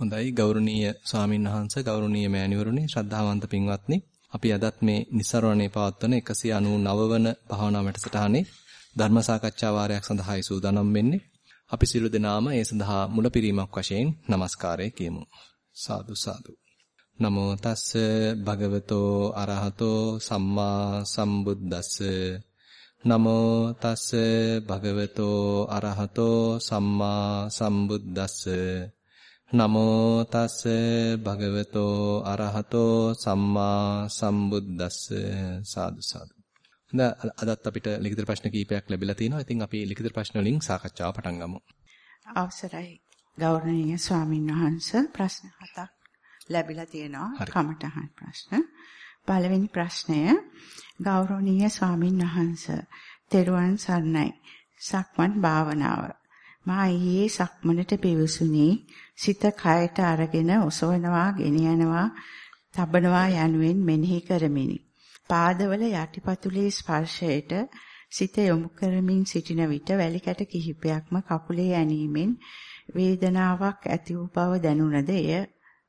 හොඳයි ගෞරවනීය ස්වාමින් වහන්සේ ගෞරවනීය මෑණිවරුනි ශ්‍රද්ධාවන්ත පින්වත්නි. අපි අදත් මේ નિසරණේ පවත්වන 199 වන භාවනා වැඩසටහනේ ධර්ම සාකච්ඡා වාරයක් සඳහායි සූදානම් වෙන්නේ. අපි සියලු දෙනාම ඒ සඳහා මුලපිරීමක් වශයෙන් নমස්කාරය කියමු. සාදු සාදු. නමෝ තස්ස භගවතෝ අරහතෝ සම්මා සම්බුද්දස්ස. නමෝ තස්ස භගවතෝ අරහතෝ සම්මා සම්බුද්දස්ස. නමෝ තස්ස භගවතෝ අරහතෝ සම්මා සම්බුද්දස්ස සාදු සාදු. අදත් අපිට ලිඛිත ප්‍රශ්න කීපයක් ලැබිලා තිනවා. ඉතින් අපි ලිඛිත ප්‍රශ්න වලින් සාකච්ඡාව පටන් ගමු. අවසරයි ගෞරවනීය ස්වාමින් වහන්සේ ප්‍රශ්න හතක් ලැබිලා තියෙනවා. කමටහන් ප්‍රශ්න. පළවෙනි ප්‍රශ්නය ගෞරවනීය ස්වාමින් වහන්සේ තෙරුවන් සරණයි. සක්මන් භාවනාව මා ඊයේ සක්මනට පිවිසුනේ සිත කයට අරගෙන ඔසවනවා, ගෙන යනවා, තබනවා යනුවෙන් මෙනෙහි කරමිනි. පාදවල යටිපතුලේ ස්පර්ශයට සිත යොමු කරමින් සිටින විට වැලි කැට කිහිපයක්ම කකුලේ ඇනීමෙන් වේදනාවක් ඇති වූ බව දැනුණද එය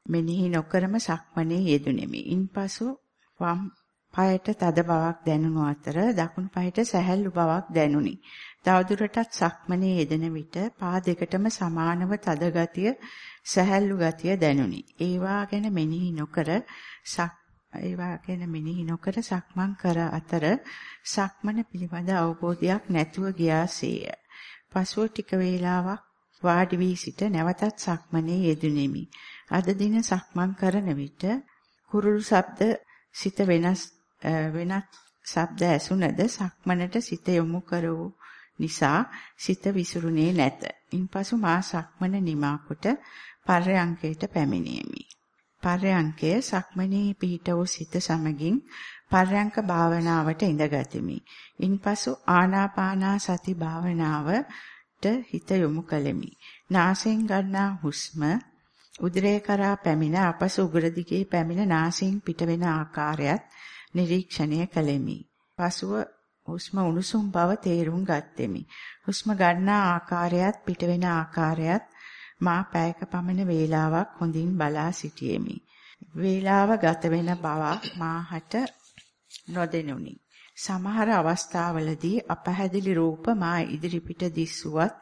මෙනෙහි නොකරම සක්මනේ යෙදුණෙමි. ඉන්පසු වම් පායට තද බවක් දැනුණු අතර දකුණු පායට සැහැල්ලු බවක් දැනුනි. තවදුරටත් සක්මනේ යෙදෙන විට පා දෙකටම සමානව තද ගතිය, සැහැල්ලු ගතිය දැනුනි. ඒවා ගැන මෙනෙහි නොකර සක් ඒවා ගැන මෙනෙහි නොකර සක්මන් කර අතර සක්මන පිළිබඳ අවබෝධයක් නැතුව ගියාසේය. පසුව ටික වේලාවක් වාඩි වී සිට නැවතත් සක්මනේ යෙදුණෙමි. අද දින සක්මන් කරන විට කුරුළු ශබ්ද සිත වෙනස් වෙනත් ශබ්ද ඇසුනද සක්මනට සිත යොමු කර වූ නිසා සිත විසිරුනේ නැත. ඉන්පසු මා සක්මන නිමා කොට පර්යංකයට පැමිණෙමි. පර්යංකය සක්මනේ පිහිට වූ සිත සමගින් පර්යංක භාවනාවට ඉඳගතිමි. ඉන්පසු ආනාපානා සති භාවනාවට හිත යොමු කළෙමි. නාසයෙන් ගන්නා හුස්ම උදරය කරා පැමිණ අපස උගර දිගේ පැමිණ නාසයෙන් පිටවෙන ආකාරයත් නිරීක්ෂණය කළෙමි. පසුව හුස්ම උණුසුම් බව තේරුම් ගත්ෙමි. හුස්ම ගන්නා ආකාරයත් පිටවෙන ආකාරයත් මා පැයක පමණ වේලාවක් හොඳින් බලා සිටියෙමි. වේලාව ගත වෙන බවක් මාහට නොදෙනුනි. සමහර අවස්ථාවලදී අපහැදිලි රූප මා ඉදිරිපිට දිස්සුවත්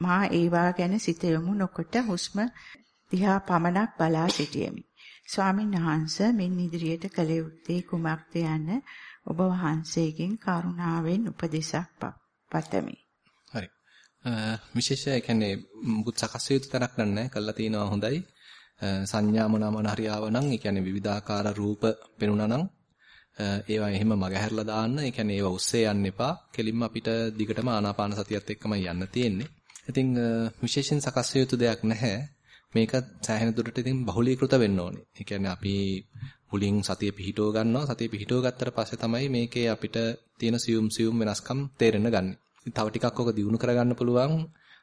මා ඒවා ගැන සිත යොමු නොකොට හුස්ම දිහා පමණක් බලා සිටියෙමි. ස්වාමීන් වහන්සේ මින් ඉදිරියට කළ යුත්තේ කුමක්ද යන්න ඔබ වහන්සේගෙන් කරුණාවෙන් උපදෙසක් පතමි. හරි. විශේෂ ඒ කියන්නේ මුකුත් සකස් යුතු තරක් නැහැ. කළා තියෙනවා හොඳයි. සංඥා මොනම හරියාව නම් ඒ කියන්නේ විවිධාකාර රූප පෙනුණා නම් ඒවා එහෙම මගහැරලා දාන්න. ඒ කියන්නේ ඒවා උස්සේ යන්න එපා. කෙලින්ම අපිට දිගටම ආනාපාන සතියත් එක්කමයි යන්න තියෙන්නේ. ඉතින් විශේෂයෙන් සකස් යුතු දෙයක් නැහැ. මේක සෑහෙන දුරට ඉතින් බහුලීකృత වෙන්න ඕනේ. ඒ කියන්නේ අපි මුලින් සතිය පිහිටව ගන්නවා. සතිය පිහිටව ගත්තට පස්සේ තමයි මේකේ අපිට තියෙන සියුම් සියුම් වෙනස්කම් තේරෙන්න ගන්න. තව ටිකක් ඔක දියුණු කරගන්න පුළුවන්.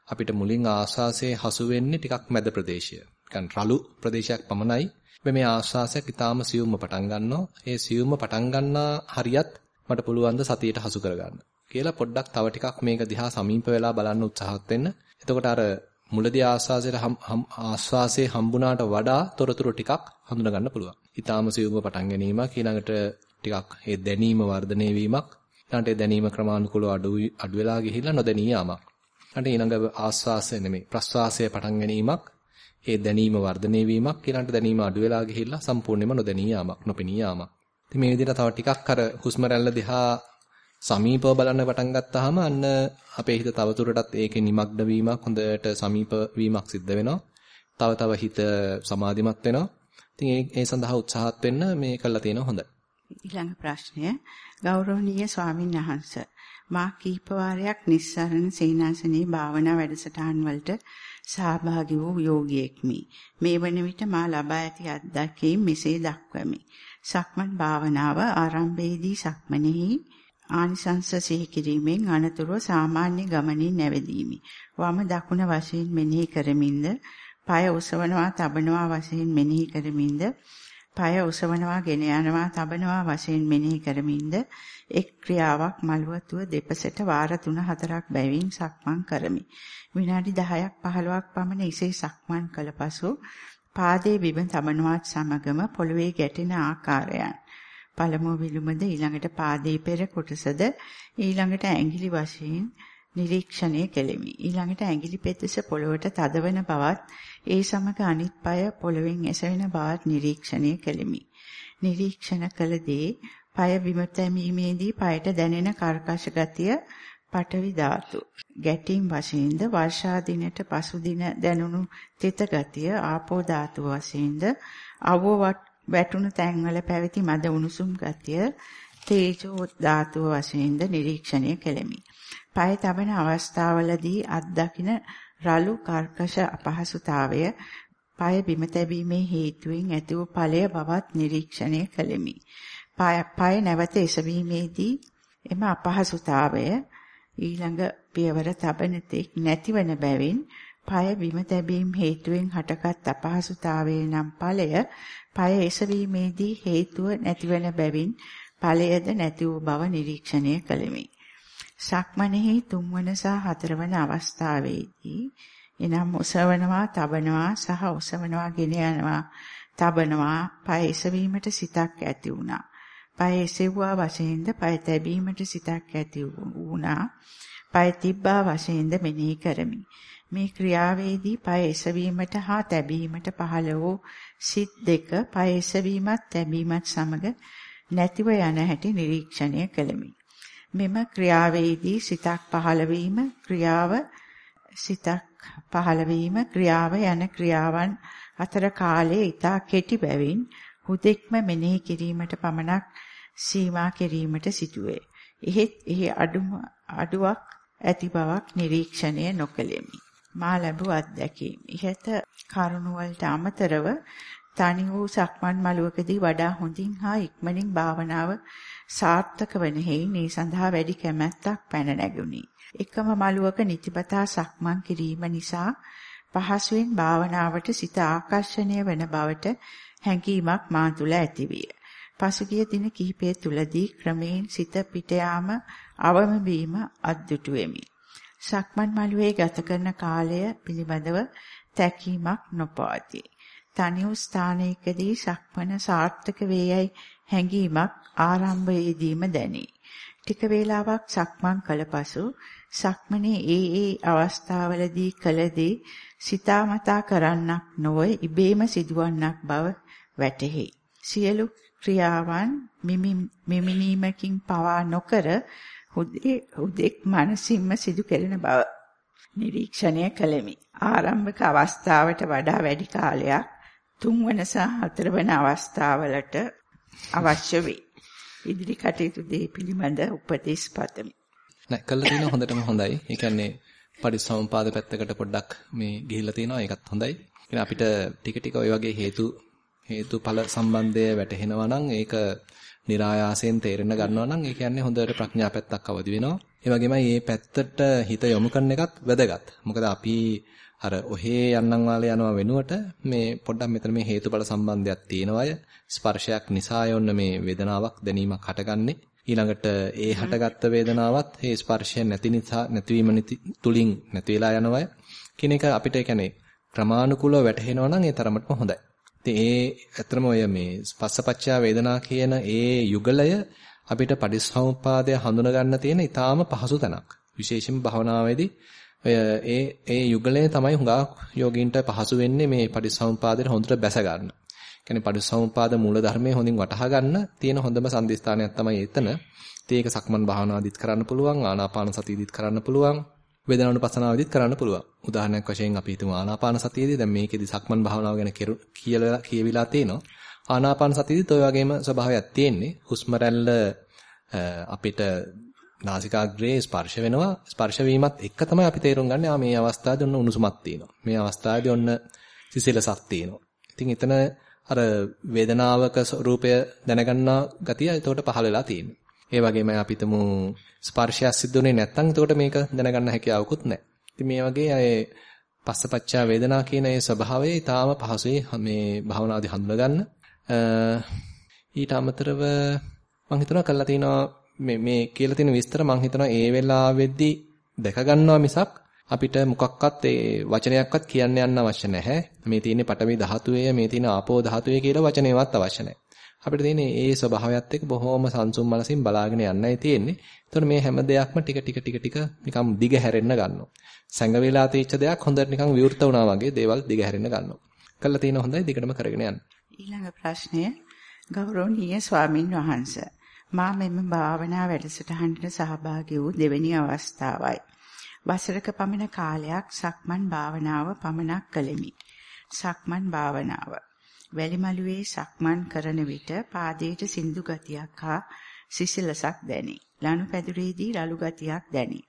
අපිට මුලින් ආස්වාසේ හසු වෙන්නේ ටිකක් මැද ප්‍රදේශය. නිකන් රළු ප්‍රදේශයක් පමණයි. මේ ආස්වාසයක් ඊටාම සියුම්ම පටන් ගන්නවා. ඒ සියුම්ම පටන් ගන්නා හරියත් මට පුළුවන් ද සතියට හසු කරගන්න කියලා පොඩ්ඩක් තව ටිකක් මේක දිහා සමීප වෙලා බලන්න උත්සාහත් වෙන්න. එතකොට අර මුලදී ආස්වාසයට ආස්වාසයේ හම්බුණාට වඩා තොරතුරු ටිකක් හඳුනා ගන්න පුළුවන්. ඊටාම සියුම්ව පටන් ගැනීමක් ඊළඟට ටිකක් ඒ දැනීම වර්ධනය වීමක් ඊළඟට ඒ දැනීම ක්‍රමානුකූලව අඩු අඩු වෙලා ගිහිල්ලා නොදැනී යාමක්. ඊළඟට ඊළඟ ආස්වාසය නෙමෙයි ප්‍රස්වාසය පටන් ගැනීමක් ඒ දැනීම වර්ධනය වීමක් ඊළඟට දැනීම අඩු වෙලා ගිහිල්ලා සම්පූර්ණයෙන්ම නොදැනී යාමක් නොපෙනී යාමක්. ඉතින් මේ විදිහට තව ටිකක් අර හුස්ම රැල්ල දිහා සමීපව බලන්න පටන් ගත්තාම අන්න අපේ හිත තවදුරටත් ඒකේ නිමග්න වීමක් හොඳට සමීප වීමක් සිද්ධ වෙනවා. තව තව හිත සමාධිමත් වෙනවා. ඉතින් ඒ ඒ සඳහා උත්සාහත් වෙන්න මේ කළා තියෙන හොඳයි. ඊළඟ ප්‍රශ්නය ගෞරවනීය ස්වාමීන් වහන්සේ මා කීප වාරයක් නිස්සරණ සේනාසනේ භාවනා වැඩසටහන් වලට සහභාගී වූ යෝගියෙක්මි. මේ වන විට මා ලබා ඇති අත්දැකීම් මෙසේ දක්වමි. සක්මන් භාවනාව ආරම්භයේදී සක්මනේහි ආනිසංස සිහි කිරීමෙන් අනතුරුව සාමාන්‍ය ගමනින් නැවදීමි. වම දකුණ වශයෙන් මෙනෙහි කරමින්ද, পায় උසවනවා, තබනවා වශයෙන් මෙනෙහි කරමින්ද, পায় උසවනවා, ගෙන යනවා, තබනවා වශයෙන් මෙනෙහි කරමින්ද එක් ක්‍රියාවක් මළුවතුව දෙපසට වාර 3-4ක් බැවින් සක්මන් කරමි. විනාඩි 10ක් 15ක් පමණ ඉසේ සක්මන් කළ පසු පාදයේ බිම තබනවත් සමගම පොළවේ ගැටෙන ආකාරයන් පළමුව විලුමද ඊළඟට පාදයේ පෙර කොටසද ඊළඟට ඇඟිලි වශයෙන් නිරීක්ෂණය කෙලිමි. ඊළඟට ඇඟිලි පෙදෙස පොළවට තදවන බවත් ඒ සමග අනිත් පාය පොළවෙන් එසවෙන බවත් නිරීක්ෂණය කෙලිමි. නිරීක්ෂණ කළදී පාය බිම තැමීමේදී පායට දැනෙන කර්කශ ගතිය පටවි ධාතු ගැටීම් වශයෙන්ද වර්ෂා දිනට පසු දින දැනුණු තෙත ගතිය ආපෝ ධාතු වශයෙන්ද අවව වැටුණු තැන්වල පැවති මද උණුසුම් ගතිය තේජෝ ධාතුව වශයෙන්ද නිරීක්ෂණය කෙලෙමි. පය තබන අවස්ථාවලදී අත්දකින රළු කර්කශ අපහසුතාවය පය බිම තැබීමේ හේතුවෙන් ඇති වූ ඵලය බවත් නිරීක්ෂණය කෙලෙමි. පය නැවත එසවීමේදී එම අපහසුතාවය ඊළඟ පියවර තබන තෙක් නැතිවන බැවින් পায় බිම තැබීම හේතුවෙන් හටගත් අපහසුතාවයේ නම් ඵලය পায় එසවීමේදී හේතුව නැතිවන බැවින් ඵලයද නැති වූ බව නිරීක්ෂණය කළෙමි. සක්මණෙහි තුන්වන සහ හතරවන අවස්ථාවේදී එනම් ඔසවනවා, තබනවා සහ ඔසවනවා ගෙන යනවා, තබනවා, පය එසවීමට සිතක් ඇති වුණා. පය එසෙව්වා වශයෙන්ද පය තැබීමට සිතක් ඇති වුණා. පය තිබ්බා වශයෙන්ද මෙනෙහි කරමි. මේ ක්‍රියාවේදී පය එසවීමට හා තැබීමට පහළ වූ සිත් දෙක පය එසවීමත් තැබීමත් සමග නැතිව යන හැටි නිරීක්ෂණය කළෙමි. මෙම ක්‍රියාවේදී සිතක් පහළ වීම ක්‍රියාව සිතක් පහළ වීම ක්‍රියාව යන ක්‍රියාවන් අතර කාලය ඊටා කෙටි බැවින් හුදෙක්ම මෙනෙහි කිරීමට පමණක් සීමා කිරීමට සිටුවේ. එහෙත් එහි අඩුවක් ඇති බවක් නිරීක්ෂණය නොකළෙමි. මා ලැබූ අත්දැකීම්. ඉහත කරුණ වලට අමතරව තනි වූ සක්මන් මළුවකදී වඩා හොඳින් හා ඉක්මනින් භාවනාව සාර්ථක වන හේයින් ඒ සඳහා වැඩි කැමැත්තක් පැන නැගුණි. එකම මළුවක නිතිපතා සක්මන් කිරීම නිසා පහසුවෙන් භාවනාවට සිත ආකර්ෂණය වන බවට හැඟීමක් මා තුළ ඇතිවිය. පසුගිය දින කිහිපය තුලදී ක්‍රමයෙන් සිත පිට යාම අවම වීම අද්දුටුවෙමි. සක්මන් මළුවේ ගත කරන කාලය පිළිබඳව තැකීමක් නොපවතී. තනි වූ ස්ථානයකදී සක්මන සාර්ථක වේයයි හැඟීමක් ආරම්භයේදීම දැනේ. ටික වේලාවක් සක්මන් කළ පසු සක්මනේ ඒ ඒ අවස්ථාවලදී කළදී සිතාමතා කරන්නක් නොව ඉබේම සිදුවන්නක් බව වැටහි. සියලු ක්‍රියාවන් මිමිනීමකින් පවා නොකර හුදෙක් මනසින්ම සිදු කෙරෙන බව නිරීක්ෂණය කළෙමි. ආරම්භක අවස්ථාවට වඩා වැඩි කාලයක් තුන්වන සහ හතරවන අවස්ථාවලට අවශ්‍ය වේ. ඉදිරි කටයුතු දේ පිළිබඳ උපදෙස් පතමි. නෑ කළා තියෙන හොඳටම හොඳයි. ඒ කියන්නේ පරිසම්පාද පැත්තකට පොඩ්ඩක් මේ ගිහිල්ලා තිනවා ඒකත් හොඳයි. ඉතින් අපිට ටික ටික ওই වගේ හේතු හේතුඵල සම්බන්ධය වැටහෙනවා නම් ඒක નિરાයාසයෙන් තේරෙන්න ගන්නවා නම් ඒ කියන්නේ හොඳට ප්‍රඥා පැත්තක් අවදි වෙනවා. ඒ වගේමයි මේ පැත්තට හිත යොමු කරන එකත් වැදගත්. මොකද අපි අර ඔහේ යන්නම් වාලේ යනවා වෙනුවට මේ පොඩ්ඩක් මෙතන මේ හේතුඵල සම්බන්ධයක් තියෙනවය. ස්පර්ශයක් නිසා යොන්න මේ වේදනාවක් දැනීමක් හටගන්නේ. ඊළඟට ඒ හටගත්ත වේදනාවත් ඒ ස්පර්ශය නැති නිසා නැතිවීම තුලින් නැති වෙලා යනවය. කියන එක අපිට කියන්නේ ක්‍රමානුකූලව වැටහෙනවා නම් ඒ තරමටම හොඳයි. ඉතින් ඒ ඇත්තම ඔය මේ පස්සපච්චා වේදනා කියන ඒ යුගලය අපිට පටිච්චසමුප්පාදය හඳුන ගන්න තියෙන ඊටාම පහසු තැනක්. විශේෂයෙන් භවනාවේදී ඔය ඒ ඒ යුගලය තමයි හුඟා යෝගීන්ට පහසු වෙන්නේ මේ පටිච්චසමුපාදයට හොඳට බැස ගන්න. කියන්නේ පටිච්චසමුපාද මූල ධර්මයේ හොඳින් වටහා ගන්න තියෙන හොඳම සම්දිස්ථානයක් තමයි එතන. ඉතින් ඒක සක්මන් භාවනාදිත් කරන්න පුළුවන්, ආනාපාන සතියදිත් කරන්න පුළුවන්, වේදනානුපස්සනාවදිත් කරන්න පුළුවන්. උදාහරණයක් වශයෙන් අපි හිතමු ආනාපාන සතියේදී දැන් මේකෙදි සක්මන් භාවනාව ගැන කියලා කියවිලා තිනවා. ආනාපාන සතියේදීත් ඔය වගේම ස්වභාවයක් තියෙන්නේ. හුස්ම අපිට නාසිකාග්‍රේ ස්පර්ශ වෙනවා ස්පර්ශ වීමත් එක්ක තමයි අපි තේරුම් ගන්න ආ මේ අවස්ථාවේ ඔන්න උණුසුමක් තියෙනවා මේ අවස්ථාවේදී ඔන්න සිසිලසක් තියෙනවා ඉතින් එතන අර වේදනාවක ස්වરૂපය දැනගන්නා ගතිය එතකොට පහළ වෙලා තියෙනවා ඒ වගේම අපි හිතමු ස්පර්ශයක් සිද්ධුනේ නැත්නම් එතකොට මේක දැනගන්න හැකියාවකුත් නැහැ ඉතින් මේ වගේ අය පස්සපච්චා වේදනා කියන ඒ ස්වභාවය ඊටාම පහසුයි මේ භාවනාදී හඳුනගන්න ඊට අමතරව මම හිතනවා කළා තියෙනවා මේ මේ කියලා තියෙන විස්තර මම හිතනවා ඒ වෙලාවෙද්දි දැක ගන්නවා මිසක් අපිට මොකක්වත් ඒ වචනයක්වත් කියන්න යන්න අවශ්‍ය නැහැ. මේ තියෙන්නේ පටවි ධාතුවේ මේ තියෙන ආපෝ ධාතුවේ කියලා වචනේවත් අවශ්‍ය නැහැ. අපිට තියෙන්නේ ඒ ස්වභාවයත් එක්ක බොහොම සංසුම් මනසින් බලාගෙන යන්නයි තියෙන්නේ. එතකොට මේ හැම දෙයක්ම ටික ටික ටික ටික නිකම් දිග හැරෙන්න ගන්නවා. සැඟ වේලා තීච්ච දෙයක් හොඳට නිකන් විවෘත වුණා වගේ දේවල් දිග හැරෙන්න ගන්නවා. කළා තියෙන හොඳයි දිගටම කරගෙන යන්න. ඊළඟ ප්‍රශ්නය ගෞරවනීය ස්වාමින් වහන්සේ මා මෙම භාවනා වැඩසටහනට සහභාගී වූ දෙවැනි අවස්ථාවයි. වසරක පමණ කාලයක් සක්මන් භාවනාව පමණක් කළෙමි. සක්මන් භාවනාව වැලිමලුවේ සක්මන් කරන විට පාදයට සින්දු ගතියක් හා සිසිලසක් දැනේ. ලනුපැදුරේදී රළු ගතියක් දැනේ.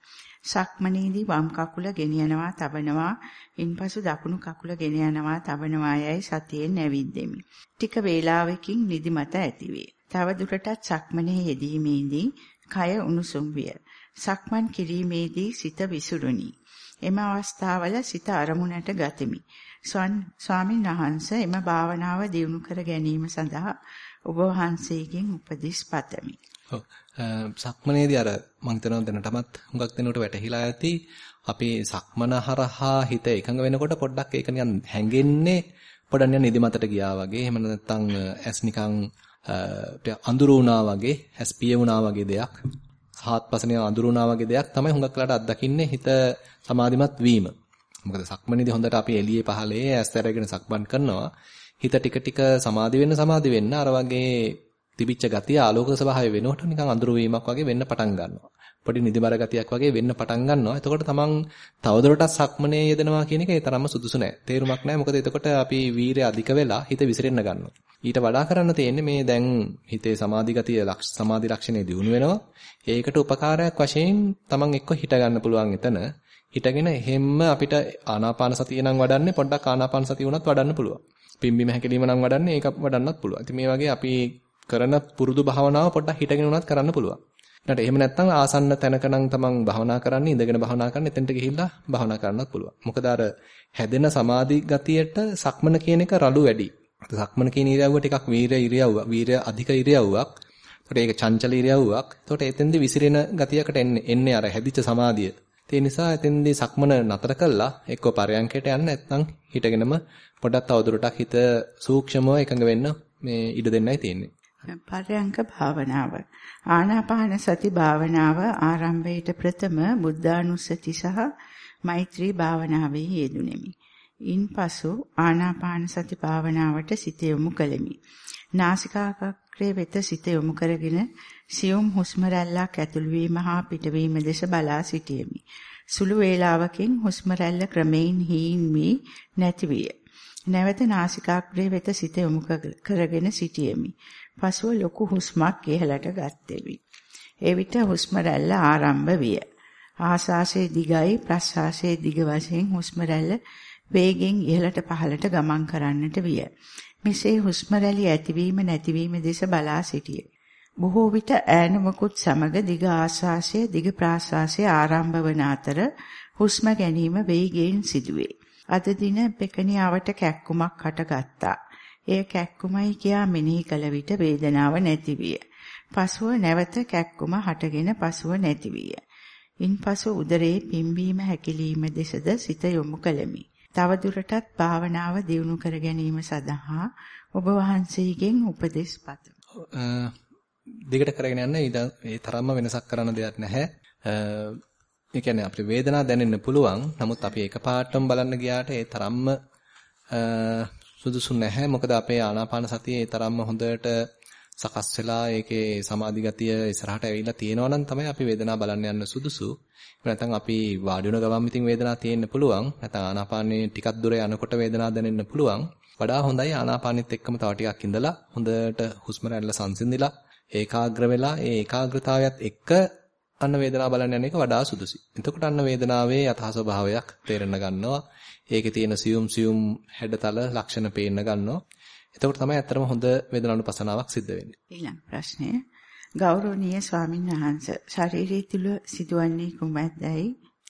සක්මනේදී වම් කකුල ගෙනියනවා තබනවා ඉන්පසු දකුණු කකුල ගෙන යනවා තබනවා යයි සතියෙන් නැවිද්දෙමි. ටික වේලාවකින් නිදිමත ඇතිවේ. තව දුරටත් සක්මනේ යෙදීමේදී කය උණුසුම් විය. සක්මන් කිරීමේදී සිත විසුරුනි. එම අවස්ථාවල සිත අරමුණට ගතිමි. ස්වාමින් වහන්සේ එම භාවනාව දියුණු කර ගැනීම සඳහා ඔබ වහන්සේගෙන් උපදෙස් පතමි. ඔව්. සක්මනේදී අර මම හිතනවා දැනටමත් හුඟක් දෙනකොට වැටහිලා ඇති අපේ සක්මන හරහා හිත එකඟ වෙනකොට පොඩ්ඩක් ඒක නිකන් හැංගෙන්නේ පොඩක් නිකන් නිදිමතට ගියා වගේ එහෙම නැත්නම් ඇස් නිකන් අඳුරු වුණා වගේ ඇස් පිය වුණා වගේ දෙයක් හාත්පසනේ අඳුරු වුණා වගේ දෙයක් තමයි හුඟක් වෙලාට අත්දකින්නේ හිත සමාධිමත් වීම. මොකද සක්මනේදී හොඳට අපි එළියේ පහලේ ඇස් ඇරගෙන සක්මන් කරනවා. හිත ටික ටික සමාධි වෙන්න සමාධි වෙන්න අර වගේ තිබිච්ච ගතිය ආලෝක ස්වභාවය වෙනකොට නිකන් අඳුරු වීමක් වගේ වෙන්න පටන් ගන්නවා. පොඩි නිදිබර ගතියක් වගේ වෙන්න පටන් ගන්නවා. එතකොට තමන් තවදුරටත් සක්මනේ යෙදෙනවා කියන එක ඒ තරම්ම සුදුසු නෑ. තේරුමක් නෑ. මොකද එතකොට අපි වීරය අධික වෙලා හිත විසිරෙන්න ගන්නවා. ඊට වඩා කරන්න තියෙන්නේ මේ දැන් හිතේ සමාධි ගතිය සමාධි ලක්ෂණේ දිනු වෙනවා. ඒකට උපකාරයක් වශයෙන් තමන් එක්ක හිට ගන්න පුළුවන් එතන. හිටගෙන එහෙම්ම අපිට ආනාපාන සතිය නම් වඩන්නේ පොඩ්ඩක් ආනාපාන සතිය උනත් වඩන්න පුළුවන්. පිම්බිම හැකිලිම නම් වඩන්නේ ඒක වඩන්නත් පුළුවන්. ඉතින් මේ වගේ අපි කරන පුරුදු භාවනාව පොඩ්ඩක් හිටගෙන උනත් කරන්න පුළුවන්. ඊට එහෙම නැත්නම් ආසන්න තැනක නම් තමන් භාවනා කරන්නේ ඉඳගෙන භාවනා කරන්න එතෙන්ට ගිහිල්ලා භාවනා කරන්නත් පුළුවන්. මොකද අර හැදෙන සමාධි ගතියට සක්මන කියන එක රළු වැඩි. සක්මන කියන ඉරියව්ව ටිකක් වීර ඉරියව්ව, වීර අධික ඉරියව්වක්. ඒකට ඒක චංචල ඉරියව්වක්. ඒකට එතෙන්ද විසිරෙන ගතියකට එන්නේ එන්නේ අර හැදිච්ච සමාධිය. ඒ නිසා එතෙන්දී සක්මන නතර කළා එක්ක පරයන්කයට යන්න නැත්නම් හිටගෙනම පොඩක් තවදුරටත් හිත සූක්ෂමව එකඟ වෙන්න මේ ඉඩ දෙන්නයි තියෙන්නේ. පරයන්ක භාවනාව ආනාපාන සති භාවනාව ආරම්භයේට ප්‍රථම බුද්ධානුස්සති සහ මෛත්‍රී භාවනාවේ යෙදුණෙමි. ඉන්පසු ආනාපාන සති භාවනාවට සිත යොමු කළෙමි. නාසිකාග්‍රේ වෙත සිත යොමු කරගෙන සියුම් හුස්ම රැල්ලක් ඇතුළු වීම හා පිටවීම දෙස බලා සිටියෙමි. සුළු වේලාවකින් හුස්ම රැල්ල ක්‍රමයෙන් හීන් වී නැති විය. නැවත නාසිකාග්‍රේ වෙත සිත යොමු කරගෙන සිටියෙමි. පසුව ලොකු හුස්මක් ඉහළට ගත්තෙමි. එවිට හුස්ම රැල්ල ආරම්භ විය. ආශාසයේ දිගයි ප්‍රශ්වාසයේ දිග වශයෙන් හුස්ම රැල්ල වේගෙන් ඉහළට පහළට ගමන් කරන්නට විය. මෙසේ හුස්ම රැලි ඇතිවීම නැතිවීම දෙස බලා සිටියේ. බොහෝ විට ඈනමකුත් සමග දිග ආශ්වාසය දිග ප්‍රාශ්වාසය ආරම්භ වන අතර හුස්ම ගැනීම වේගයෙන් සිදුවේ. අද දින පෙකණියාවට කැක්කුමක් හටගත්තා. එය කැක්කුමයි කියා මෙනෙහි කළ විට වේදනාව නැති විය. පසුව නැවත කැක්කුම හටගෙන පසුව නැති විය. ඉන්පසු උදරයේ පිම්බීම හැකිලිම දෙසද සිත යොමු කළෙමි. තව දුරටත් භාවනාව දියුණු කර ගැනීම සඳහා ඔබ වහන්සේගෙන් උපදෙස් පතමි. දිගට කරගෙන යන්න ඒ තරම්ම වෙනසක් කරන්න දෙයක් නැහැ. ඒ කියන්නේ අපිට වේදනාව දැනෙන්න පුළුවන්. නමුත් අපි එකපාරටම බලන්න ගියාට ඒ තරම්ම සුදුසු නැහැ. මොකද අපේ ආනාපාන සතිය ඒ තරම්ම හොඳට සකස් වෙලා ඒකේ සමාධි ගතිය ඉස්සරහට ඇවිල්ලා තියෙනවා නම් තමයි අපි වේදනාව බලන්න යන්න සුදුසු. නැත්නම් අපි වාඩි වෙන ගමන් ඉතින් වේදනාව තියෙන්න පුළුවන්. නැත්නම් ආනාපානේ ටිකක් දුර යනකොට වේදනාව දැනෙන්න පුළුවන්. වඩා හොඳයි ආනාපානෙත් එක්කම තව ටිකක් ඉඳලා හොඳට හුස්ම රැල්ල සංසිඳිලා ඒකාග්‍ර වෙලා ඒ ඒකාග්‍රතාවයත් එක්ක අන්න වේදනාව බලන්න යන එක වඩා සුදුසුයි. එතකොට අන්න වේදනාවේ යථා ස්වභාවයක් තේරෙන්න ගන්නවා. ඒකේ තියෙන සියුම් සියුම් හැඩතල ලක්ෂණ පේන්න ගන්නවා. එතකොට තමයි ඇත්තටම හොඳ වේදනානුපසනාවක් සිද්ධ වෙන්නේ. ඊළඟ ප්‍රශ්නය ගෞරවනීය ස්වාමීන් වහන්සේ ශාරීරික තුල සිදුවන්නේ කුමක්දයි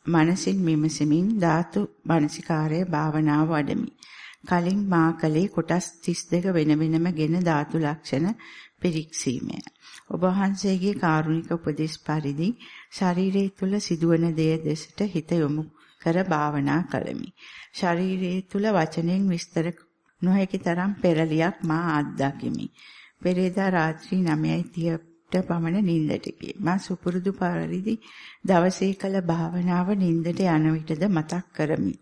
මනසින් විමසමින් ධාතු මනසිකාරයේ භාවනාව වඩමි. කලින් මා කලේ කොටස් 32 වෙන වෙනමගෙන ධාතු ලක්ෂණ පිරික්සීමය. ඔබ වහන්සේගේ කාරුණික උපදේශ පරිදි ශරීරයේ තුල සිදුවන දේ දෙසට හිත යොමු කර භාවනා කළමි. ශරීරයේ තුල වචනෙන් විස්තර නොහැකි තරම් පෙරලියක් මා අත්දකිමි. පෙරේදා රාත්‍රී 9:30ට පමණ නිින්දට ගියේ. මා සුපුරුදු පරිදි දවසේ කළ භාවනාව නිින්දට යන විටද මතක් කරමි.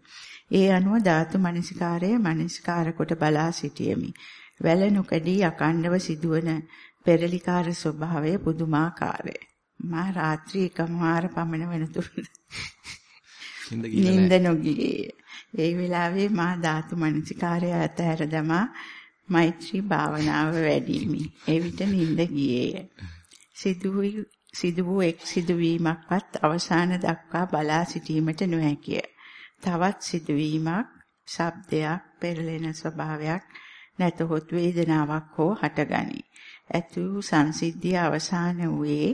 ඒ අනුව ධාතු මනසිකාරය මනසිකාර කොට බලා සිටියෙමි. වැල නොකඩී අකණ්ඩව සිදුවන පෙරලිකාර ස්වභාවය පුදුමාකාරයි. මා රාත්‍රී එකමාර පමණ වෙනතුරු නිින්ද නොගියේ. ඒ වෙලාවේ මා ධාතු මනසිකාරය අතහැර දමා මෛත්‍රී භාවනාව වැඩිමි. එවිට නිින්ද ගියේය. සිදුවී සිදු වූ එක් සිදුවීමක්වත් අවසාන දක්වා බලා සිටීමට නොහැකිය. තවත් සිදුවීමක්, ශබ්දයක්, පෙරලෙන ස්වභාවයක් නැතහොත් වේදනාවක් හෝ හටගනී. ඇති වූ සංසිද්ධිය අවසාන වූයේ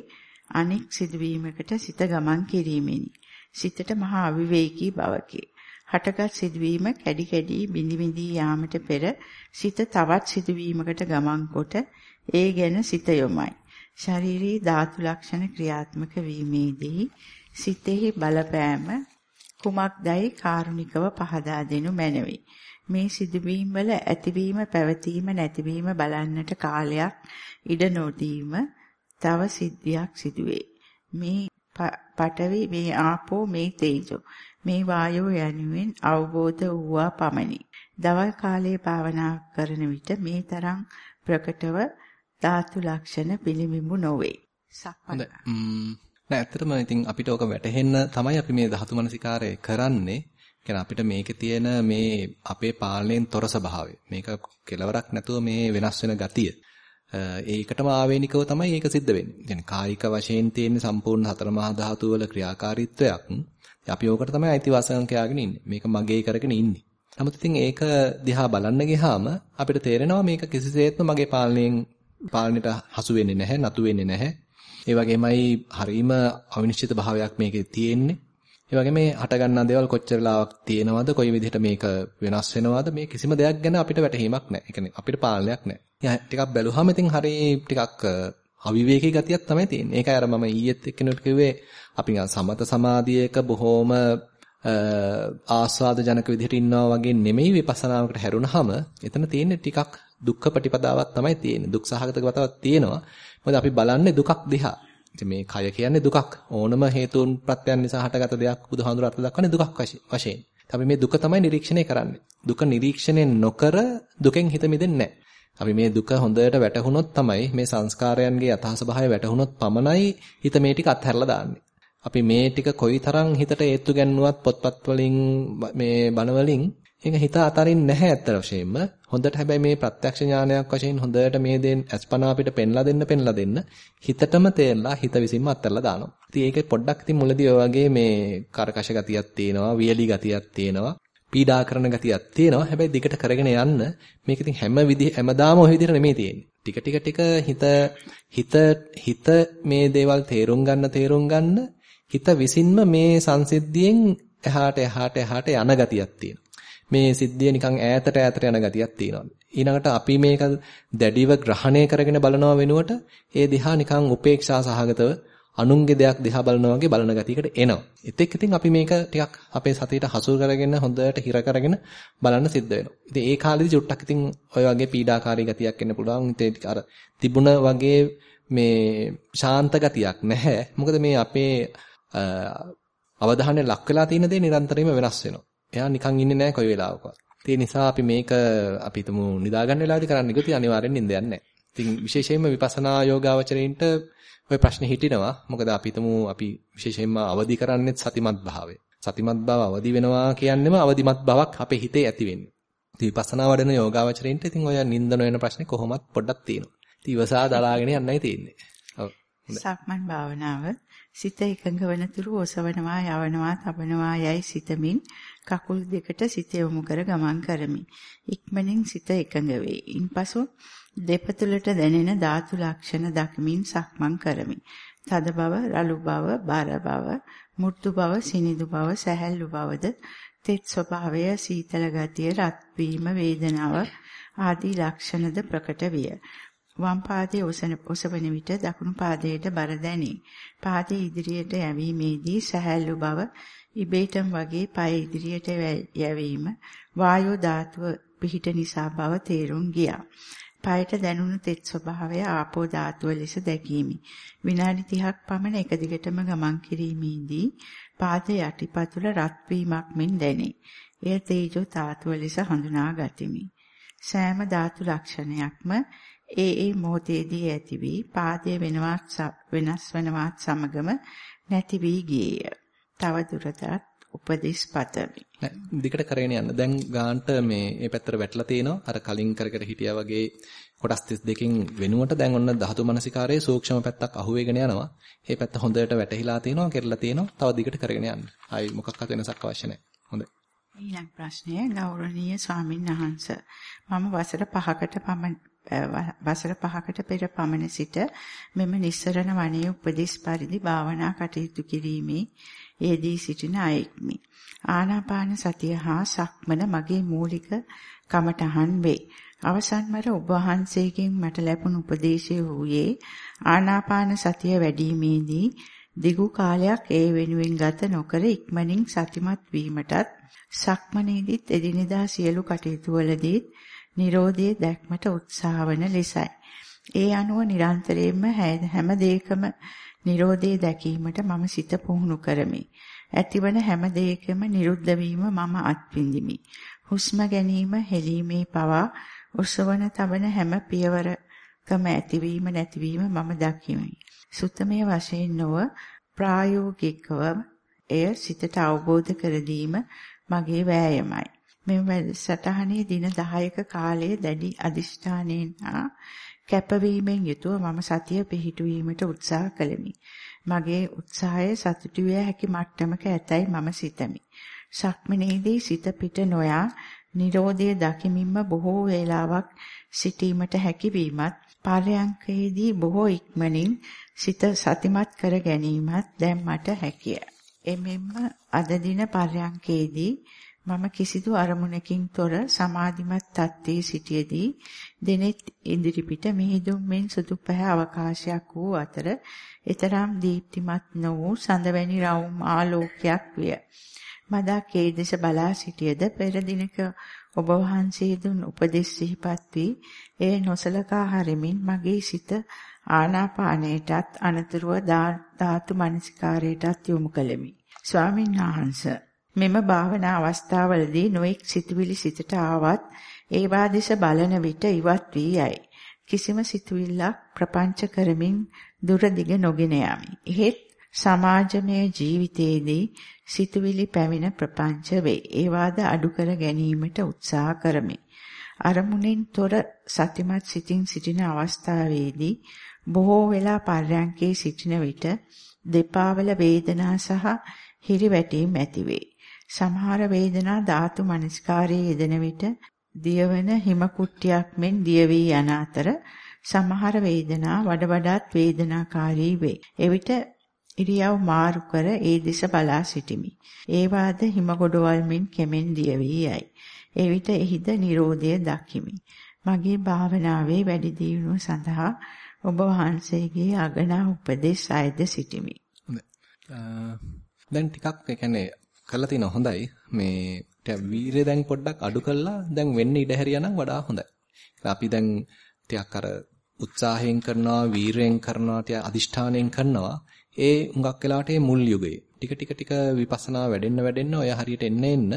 අනෙක් සිදුවීමකට සිත ගමන් කිරීමෙනි. සිතට මහා අවිවේකී බවකි. හටගත් සිදුවීම කැඩි කැඩි බිඳි බිඳි යාමට පෙර සිත තවත් සිදුවීමකට ගමන් කොට ඒ ගැන සිත යොමයි. ශාරීරික ධාතු ලක්ෂණ ක්‍රියාත්මක වීමේදී සිතෙහි බලපෑම කුමක්දයි කාරුණිකව පහදා දෙනු මැනවි. මේ සිදුවීම් වල ඇතිවීම පැවතීම නැතිවීම බලන්නට කාලයක් ඉඩ නොදීම තව සිද්ධියක් සිදුවේ. මේ පඨවි මේ ආපෝ මේ තේජෝ මේ වායෝ යනුවෙන් අවබෝධ වූවා පමණි. දවල් කාලයේ භාවනා කරන විට මේ තරම් ප්‍රකටව ධාතු ලක්ෂණ පිළිඹු නොවේ. හොඳයි. නෑ ඇත්තටම ඉතින් අපිට ඕක වැටහෙන්න තමයි අපි මේ ධාතු මනසිකාරය කරන්නේ. කියන්නේ අපිට මේකේ තියෙන මේ අපේ පාලනයෙන් තොර ස්වභාවය. මේක කෙලවරක් නැතුව මේ වෙනස් වෙන ගතිය. ඒකටම ආවේනිකව තමයි ඒක සිද්ධ වෙන්නේ. කියන්නේ කායික වශයෙන් තියෙන සම්පූර්ණ හතර මහා ධාතු වල ක්‍රියාකාරීත්වයක්. අපි ඕකට තමයි අයිතිවාසිකම් කියාගෙන ඉන්නේ. මේක මගේ කරගෙන ඉන්නේ. නමුත් ඉතින් ඒක දිහා බලන්න ගියාම අපිට තේරෙනවා මේක කිසිසේත්ම මගේ පාලනයෙන් පාලනයට හසු වෙන්නේ නැහැ, නතු වෙන්නේ නැහැ. ඒ වගේමයි හරීම අවිනිශ්චිත භාවයක් මේකේ තියෙන්නේ. ඒ වගේම මේ හට ගන්නා දේවල් කොච්චර වෙලාවක් තියෙනවද, කොයි විදිහට මේක වෙනස් වෙනවද, මේ කිසිම දෙයක් ගැන අපිට වැටහීමක් නැහැ. ඒ කියන්නේ අපිට පාලනයක් නැහැ. ටිකක් බැලුවාම ඉතින් හරි ටිකක් අවිවේකී ගතියක් තමයි තියෙන්නේ. ඒකයි අර මම ඊයේත් එක්කෙනෙකුට කිව්වේ අපි සමත සමාධියක බොහෝම ආස්වාද ජනක විදිහට ඉන්නවා වගේ නෙමෙයි විපස්සනාවකට හැරුණාම එතන තියෙන්නේ ටිකක් දුක්ඛ ප්‍රතිපදාවක් තමයි තියෙන්නේ. දුක් සහගත ගතාවක් තියෙනවා. මොකද අපි බලන්නේ දුකක් දිහා. ඉතින් මේ කය කියන්නේ දුකක්. ඕනම හේතුන් ප්‍රත්‍යයන් නිසා හටගත දෙයක් බුදුහාඳුර අර්ථ දක්වන්නේ දුකක් වශයෙන්. අපි මේ දුක තමයි නිරීක්ෂණය කරන්නේ. දුක නිරීක්ෂණය නොකර දුකෙන් හිත මිදෙන්නේ නැහැ. අපි මේ දුක හොඳට වැටහුනොත් තමයි මේ සංස්කාරයන්ගේ යථා ස්වභාවය වැටහුනොත් පමණයි හිත මේ ටික අත්හැරලා දාන්නේ. අපි මේ ටික කොයිතරම් හිතට ඒත්තු ගන්නවත් පොත්පත් වලින් මේ බණ වලින් ඒක හිත අතරින් නැහැ ඇත්ත වශයෙන්ම. හොඳට හැබැයි මේ ප්‍රත්‍යක්ෂ ඥානයක් වශයෙන් හොඳට මේ දෙන් අස්පනා අපිට පෙන්ලා දෙන්න පෙන්ලා දෙන්න හිතටම තේරලා හිත විසින්ම අත්හැරලා දානවා. ඉතින් ඒකේ පොඩ්ඩක් ඉතින් මුලදී ඔය වගේ මේ කරකශ ගතියක් තියෙනවා, වියලි ගතියක් තියෙනවා. පීඩා කරන ගතියක් තියෙනවා. හැබැයි දිගට කරගෙන යන්න මේක ඉතින් හැම විදිහ හැමදාම ওই විදිහට නෙමෙයි තියෙන්නේ. ටික ටික ටික හිත හිත හිත මේ දේවල් තේරුම් ගන්න තේරුම් ගන්න හිත විසින්ම මේ සංසිද්ධියෙන් එහාට එහාට එහාට යන ගතියක් තියෙනවා. මේ සිද්ධිය නිකන් ඈතට ඈතට යන ගතියක් තියෙනවා. ඊළඟට අපි මේක දැඩිව ග්‍රහණය කරගෙන බලනවා වෙනුවට ඒ දිහා නිකන් උපේක්ෂා සහගතව අනුන්ගේ දෙයක් දිහා බලනවා වගේ බලන ගතියකට එනවා. එතෙක් ඉතින් අපි මේක ටිකක් අපේ සතියට හසුර කරගෙන හොඳට හිර කරගෙන බලන්න සිද්ධ වෙනවා. ඉතින් ඒ කාලෙදි චුට්ටක් ඉතින් ඔය වගේ පීඩාකාරී ගතියක් එන්න පුළුවන්. ඉතින් අර තිබුණ වගේ මේ ශාන්ත ගතියක් නැහැ. මොකද මේ අපේ අවධානය ලක් වෙලා තියෙන දේ නිරන්තරයෙන්ම වෙනස් වෙනවා. එයා නිකන් ඉන්නේ නැහැ කොයි වෙලාවකවත්. ඒ නිසා අපි මේක අපි හිතමු නිදා ගන්න වෙලාවදී කරන්න ගියොත් අනිවාර්යෙන් නිින්දයක් නැහැ. ඉතින් විශේෂයෙන්ම විපස්සනා යෝගාවචරයින්ට ওই ප්‍රශ්නේ හිටිනවා. මොකද අපි හිතමු අපි විශේෂයෙන්ම අවදි කරන්නේ සතිමත් භාවය. සතිමත් බව අවදි වෙනවා කියන්නේම අවදිමත් බවක් අපේ හිතේ ඇති වෙන්නේ. ඉතින් විපස්සනා වඩන යෝගාවචරයින්ට ඉතින් ඔය නිින්ද නොවන ප්‍රශ්නේ කොහොමත් පොඩ්ඩක් තියෙනවා. ඉතින් ඉවසා දලාගෙන යන්නයි තියෙන්නේ. ඔව්. සක්මන් භාවනාව සිත එකඟ වනතුරු ඔසවනවා යවනවා තබනවා යයි සිතමින් කකුල් දෙකට සිත යොමු කර ගමන් කරමි. ඉක්මනින් සිත එකඟ වේ. ඉන්පසු දෙපතුලට දැනෙන ධාතු ලක්ෂණ දක්මින් සක්මන් කරමි. තද බව, රළු බව, බර බව, මුට්ටු බව, සිනිඳු බව, සැහැල්ලු බවද තෙත් ස්වභාවය, සීතල ගතිය, රත් වීම, වේදනාව ආදී ලක්ෂණද ප්‍රකට විය. වම් පාදයේ ඔසන ඔසවන විට දකුණු පාදයට බර දැනේ. පාදයේ ඉදිරියට යැවීමේදී සැහැල්ලු බව ඉබේටම වගේ පය ඉදිරියට යැවීම වායෝ ධාතුව පිහිට නිසා බව තේරුම් ගියා. පයට දැනුණු තෙත් ස්වභාවය ආපෝ ධාතුව ලෙස දැකීමි. විනාඩි 30ක් පමණ එක දිගටම ගමන් කිරීමේදී පාද යටිපතුල රත් වීමක් මෙන් දැනේ. එය තේජෝ ධාතුව ලෙස හඳුනා ගතිමි. සෑම ධාතු ලක්ෂණයක්ම ඒ ඒ මොහොතේදී ඇති වී පාදයේ වෙනවත් වෙනස් වෙනවත් සමගම නැති වී ගියේය. තව දුරටත් උපදේශ පතමි. දිගට කරගෙන යන්න. දැන් ගාන්ට මේ මේ පැත්තට වැටලා තිනවා. අර කලින් කර කර හිටියා වගේ කොටස් 32කින් වෙනුවට දැන් ඔන්න ධාතු මනසිකාරයේ සූක්ෂම පැත්තක් අහුවෙගෙන යනවා. මේ පැත්ත හොඳට වැටහිලා තිනවා, කෙරලා තිනවා. තව දිගට කරගෙන යන්න. ආයි මොකක්වත් වෙනසක් අවශ්‍ය නැහැ. හොඳයි. ඊළඟ ප්‍රශ්නය ගෞරවනීය ස්වාමින් වහන්සේ. මම වසර 5කට පමණ වසර 5කට පෙර පමණ සිට මෙම නිස්සරණ වණේ උපදේශ පරිදි භාවනා කටයුතු කිරීමේ යෙදී සිටින අයෙක්මි. ආනාපාන සතිය හා සක්මන මගේ මූලික කමටහන් වේ. අවසන් වර ඔබ වහන්සේගෙන් මට ලැබුණු උපදේශය වූයේ ආනාපාන සතිය වැඩිීමේදී දිගු කාලයක් ඒ වෙනුවෙන් ගත නොකර ඉක්මනින් සතිමත් වීමටත් සක්මනේදීත් එදිනෙදා සියලු කටයුතු වලදීත් Nirodhe දැක්මට උත්සාහ වන ලෙසයි. ඒ අනුව නිරන්තරයෙන්ම හැම දෙයකම Nirodhe දැකීමට මම සිත පුහුණු කරමි. ඇතිවන හැම දෙයකම නිරුද්ධ වීම මම අත්විඳිමි. හුස්ම ගැනීම හෙලීමේ පවා උසවන තබන හැම පියවරකම ඇතිවීම නැතිවීම මම දකිමි. සුත්තමයේ වශයෙන් නොව ප්‍රායෝගිකව එය සිතට අවබෝධ කර මගේ වෑයමයි. මෙම වැඩසටහනේ දින 10ක කාලයේ දැඩි අදිෂ්ඨානයෙන් හා කැපවීමෙන් යුතුව මම සතිය පිහිටුවීමට උත්සාහ කළෙමි. මගේ උත්සාහය සතුටු විය හැකි මට්ටමක ඇතැයි මම සිතමි. සක්මනේදී සිත පිට නොයා Nirodhe දකිමින්ම බොහෝ වේලාවක් සිටීමට හැකියවීමත් පාරයන්කේදී බොහෝ ඉක්මනින් සිත සතිමත් කර ගැනීමත් දැන් මට හැකිය. එමෙන්න අද දින පරයන්කේදී මම කිසිදු අරමුණකින් තොර සමාධිමත් තත්ත්වයේ සිටියේදී දිනෙත් ඉදිරිපිට මිහිදුම් මෙන් සුදු පැහැ අවකාශයක් වූ අතර ඊතරම් දීප්තිමත් නො වූ සඳවැනි රවුම් ආලෝකයක් විය. මදක් ඒ දෙස බලා සිටියද පෙර දිනක ඔබ වහන්සේ දුන් උපදෙස් සිහිපත් වී ඒ නොසලකා හරිමින් මගේ සිත ආනාපානයටත් අනතුරුව ධාතු මනසිකාරයටත් යොමු කළෙමි. ස්වාමීන් වහන්සේ මෙම භාවනා අවස්ථාවලදී නොඑක් සිතුවිලි සිතට ආවත් ඒවා දෙස බලන විට ඉවත් වී යයි. කිසිම සිතුවිල්ලක් ප්‍රපංච කරමින් දුර දිග නොගෙන යමි. එහෙත් සමාජමය ජීවිතයේදී සිතුවිලි පැමිණ ප්‍රපංච වේ. ඒවාද අඩු කර ගැනීමට උත්සාහ කරමි. අරමුණෙන් තොර සතිමත් සිතින් සිටින අවස්ථාවේදී බොහෝ වෙලා පර්යන්කේ සිටින විට දෙපාවල වේදනා සහ හිරිවැටීම් ඇතිවේ. සමහර වේදනා ධාතු මනස්කාරයේ යෙදෙන විට දියවන හිම කුට්ටියක් මෙන් දිය වී යන අතර සමහර වේදනා වඩ වඩාත් වේදනාකාරී වේ. එවිට ඉරියව් මාරු කර ඒ දෙස බලා සිටිමි. ඒ වාද හිම ගොඩවල් මෙන් කෙමෙන් දිය වී යයි. එවිට එහිද Nirodha දකිමි. මගේ භාවනාවේ වැඩි දියුණුව සඳහා ඔබ වහන්සේගේ අගනා උපදෙස් අයද සිටිමි. දැන් ටිකක් ඒ කියන්නේ කරලා තිනවා හොඳයි. මේ ටික වීරය දැන් පොඩ්ඩක් අඩු කළා දැන් වෙන්න ඉඩ හැරියානම් වඩා හොඳයි. අපි දැන් ටිකක් අර උත්සාහයෙන් කරනවා, වීරයෙන් කරනවා, ටික අදිෂ්ඨානයෙන් කරනවා. ඒ හුඟක් වෙලාවට මේ මුල් යුගයේ ටික ටික ටික විපස්සනා වැඩෙන්න වැඩෙන්න ඔය හරියට එන්න එන්න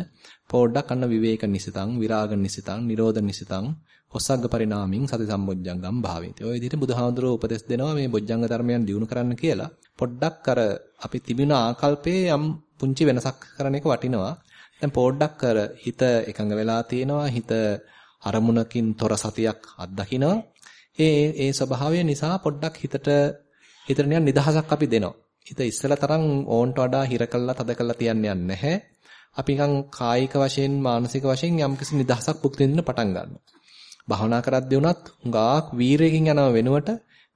පොඩ්ඩක් අන්න විවේක නිසිතං, විරාග නිසිතං, නිරෝධ නිසිතං, ඔස්සග්ග පරිණාමින් සති සම්බොජ්ජංගම් භාවිත. ඔය විදිහට බුදුහාමුදුරුවෝ උපදෙස් දෙනවා මේ බොජ්ජංග ධර්මයන් දියුණු කරන්න කියලා. පොඩ්ඩක් අර අපි තිබුණ ආකල්පයේ යම් පුංචි වෙනසක් කරන එක වටිනවා. දැන් පොඩ්ඩක් කර හිත එකඟ වෙලා තියෙනවා. හිත අරමුණකින් තොර සතියක් අත්දකිනවා. ඒ ඒ ස්වභාවය නිසා පොඩ්ඩක් හිතට හිතට නිකන් නිදහසක් අපි දෙනවා. හිත ඉස්සලා තරම් ඕන්ට වඩා හිර කළා තද කළා තියන්නේ නැහැ. අපි නිකන් කායික වශයෙන් මානසික වශයෙන් යම්කිසි නිදහසක් භුක්ති විඳින්න පටන් ගන්නවා. භාවනා කරද්දී උනත් හුඟක් වීරයෙන් යනව වෙනුවට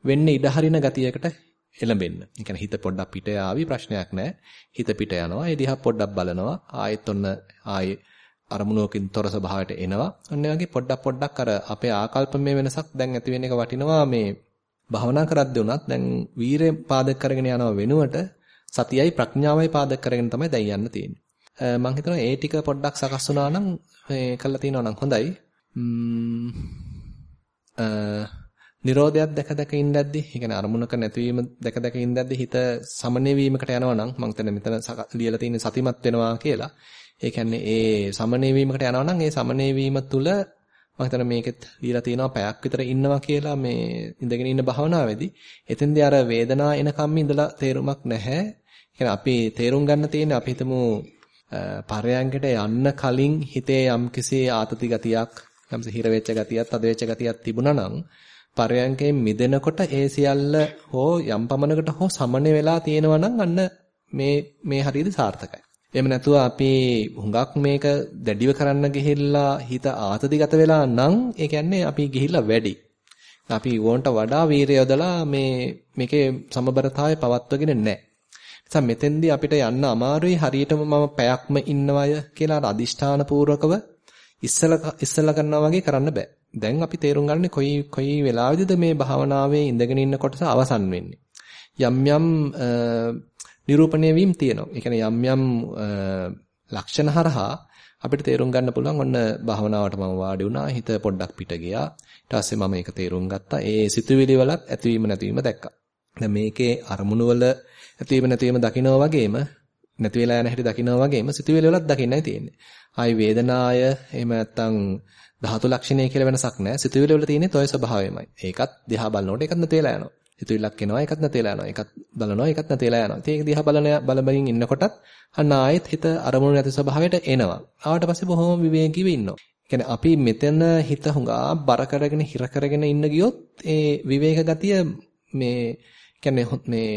වෙන්නේ ඉඩ හරින ගතියකට එළඹෙන්න. ඒ කියන්නේ හිත පොඩ්ඩක් පිට යාවි ප්‍රශ්නයක් නැහැ. හිත පිට යනවා. ඒ දිහා පොඩ්ඩක් බලනවා. ආයෙත් ඔන්න ආයෙ අරමුණකින් තොර ස්වභාවයට එනවා. ඔන්න වගේ පොඩ්ඩක් පොඩ්ඩක් අර අපේ ආකල්පමය වෙනසක් දැන් ඇති වෙන එක වටිනවා මේ භවනා කරද්දී උනත් දැන් වීරය පාදක කරගෙන යනව වෙනුවට සතියයි ප්‍රඥාවයි පාදක කරගෙන තමයි දැන් යන්න තියෙන්නේ. මම හිතනවා ඒ ටික පොඩ්ඩක් සකස් වුණා නම් මේ කළා තියෙනවා නම් හොඳයි. නිරෝධයක් දැක දැක ඉඳද්දි, ඒ කියන්නේ අරමුණක නැතිවීම දැක දැක ඉඳද්දි හිත සමනය වීමකට යනවා නම් මම හිතන්නේ මෙතන ලියලා තියෙන සතිමත් වෙනවා කියලා. ඒ කියන්නේ ඒ සමනය වීමකට යනවා නම් ඒ සමනය වීම තුල මම හිතන්නේ මේකෙත් ලියලා තියෙනවා පැයක් විතර ඉන්නවා කියලා මේ ඉඳගෙන ඉන්න භාවනාවේදී. එතෙන්දී අර වේදනාව එනකම්ම ඉඳලා තේරුමක් නැහැ. ඒ අපි තේරුම් ගන්න තියෙන්නේ අපි හිතමු පරයන්කට යන්න කලින් හිතේ යම්කිසි ආතති ගතියක් යම්කිසි හිර වෙච්ච ගතියක් තද වෙච්ච ගතියක් තිබුණා නම් පරයන්කේ මිදෙනකොට ඒ සියල්ල හෝ යම් පමණකට හෝ සමනය වෙලා තියෙනවා නම් අන්න මේ මේ හරියද සාර්ථකයි. එහෙම නැතුව අපි හුඟක් මේක දැඩිව කරන්න ගිහිල්ලා හිත ආතතිගත වෙලා නම් ඒ කියන්නේ අපි ගිහිල්ලා වැඩි. අපි ඕන්ට වඩා වීරය යොදලා මේ මේකේ සමබරතාවය පවත්වගෙන නැහැ. නිසා මෙතෙන්දී අපිට යන්න අමාරුයි හරියටම මම පැයක්ම ඉන්නවය කියලා අදිෂ්ඨාන පූර්වකව ඉස්සලා ඉස්සලා කරනවා වගේ කරන්න බෑ. දැන් අපි තේරුම් ගන්න කොයි කොයි වෙලාවෙදිද මේ භාවනාවේ ඉඳගෙන ඉන්න කොටස අවසන් වෙන්නේ. යම් යම් නිරූපණය වීම තියෙනවා. ඒ කියන්නේ යම් යම් ලක්ෂණ හරහා අපිට තේරුම් ගන්න පුළුවන් ඔන්න භාවනාවට මම වාඩි වුණා හිත පොඩ්ඩක් පිට ගියා ඊට පස්සේ මම ඒක තේරුම් ගත්තා ඒ සිතුවිලි වලත් ඇතිවීම නැතිවීම දැක්කා දැන් මේකේ අරමුණු වල ඇතිවීම නැතිවීම දකිනවා වගේම නැති වෙලා යන හැටි දකිනවා වගේම සිතුවිලි වලත් දකින්නයි තියෙන්නේ. ආයි වේදනාය එහෙම නැත්නම් ධාතු ලක්ෂණය කියලා වෙනසක් නැහැ. සිතුවිලි වල තියෙන්නේ toy ස්වභාවයමයි. ඒකත් දිහා බලනකොට ඒකත් නැති වෙලා යනවා. හිතවිල්ලක් එනවා ඒකත් නැතේලා යනවා. ඒකත් බලනවා ඒකත් නැතේලා යනවා. ඉතින් ඒක දිහා බලන බලබලින් ඉන්නකොටත් අන්න ආයෙත් හිත අරමුණු නැති ස්වභාවයට එනවා. ආවට පස්සේ බොහොම විවේකීව ඉන්නවා. කියන්නේ අපි මෙතන හිත හුඟා බර කරගෙන හිර කරගෙන ඉන්න ගියොත් ඒ විවේක ගතිය මේ කියන්නේ මේ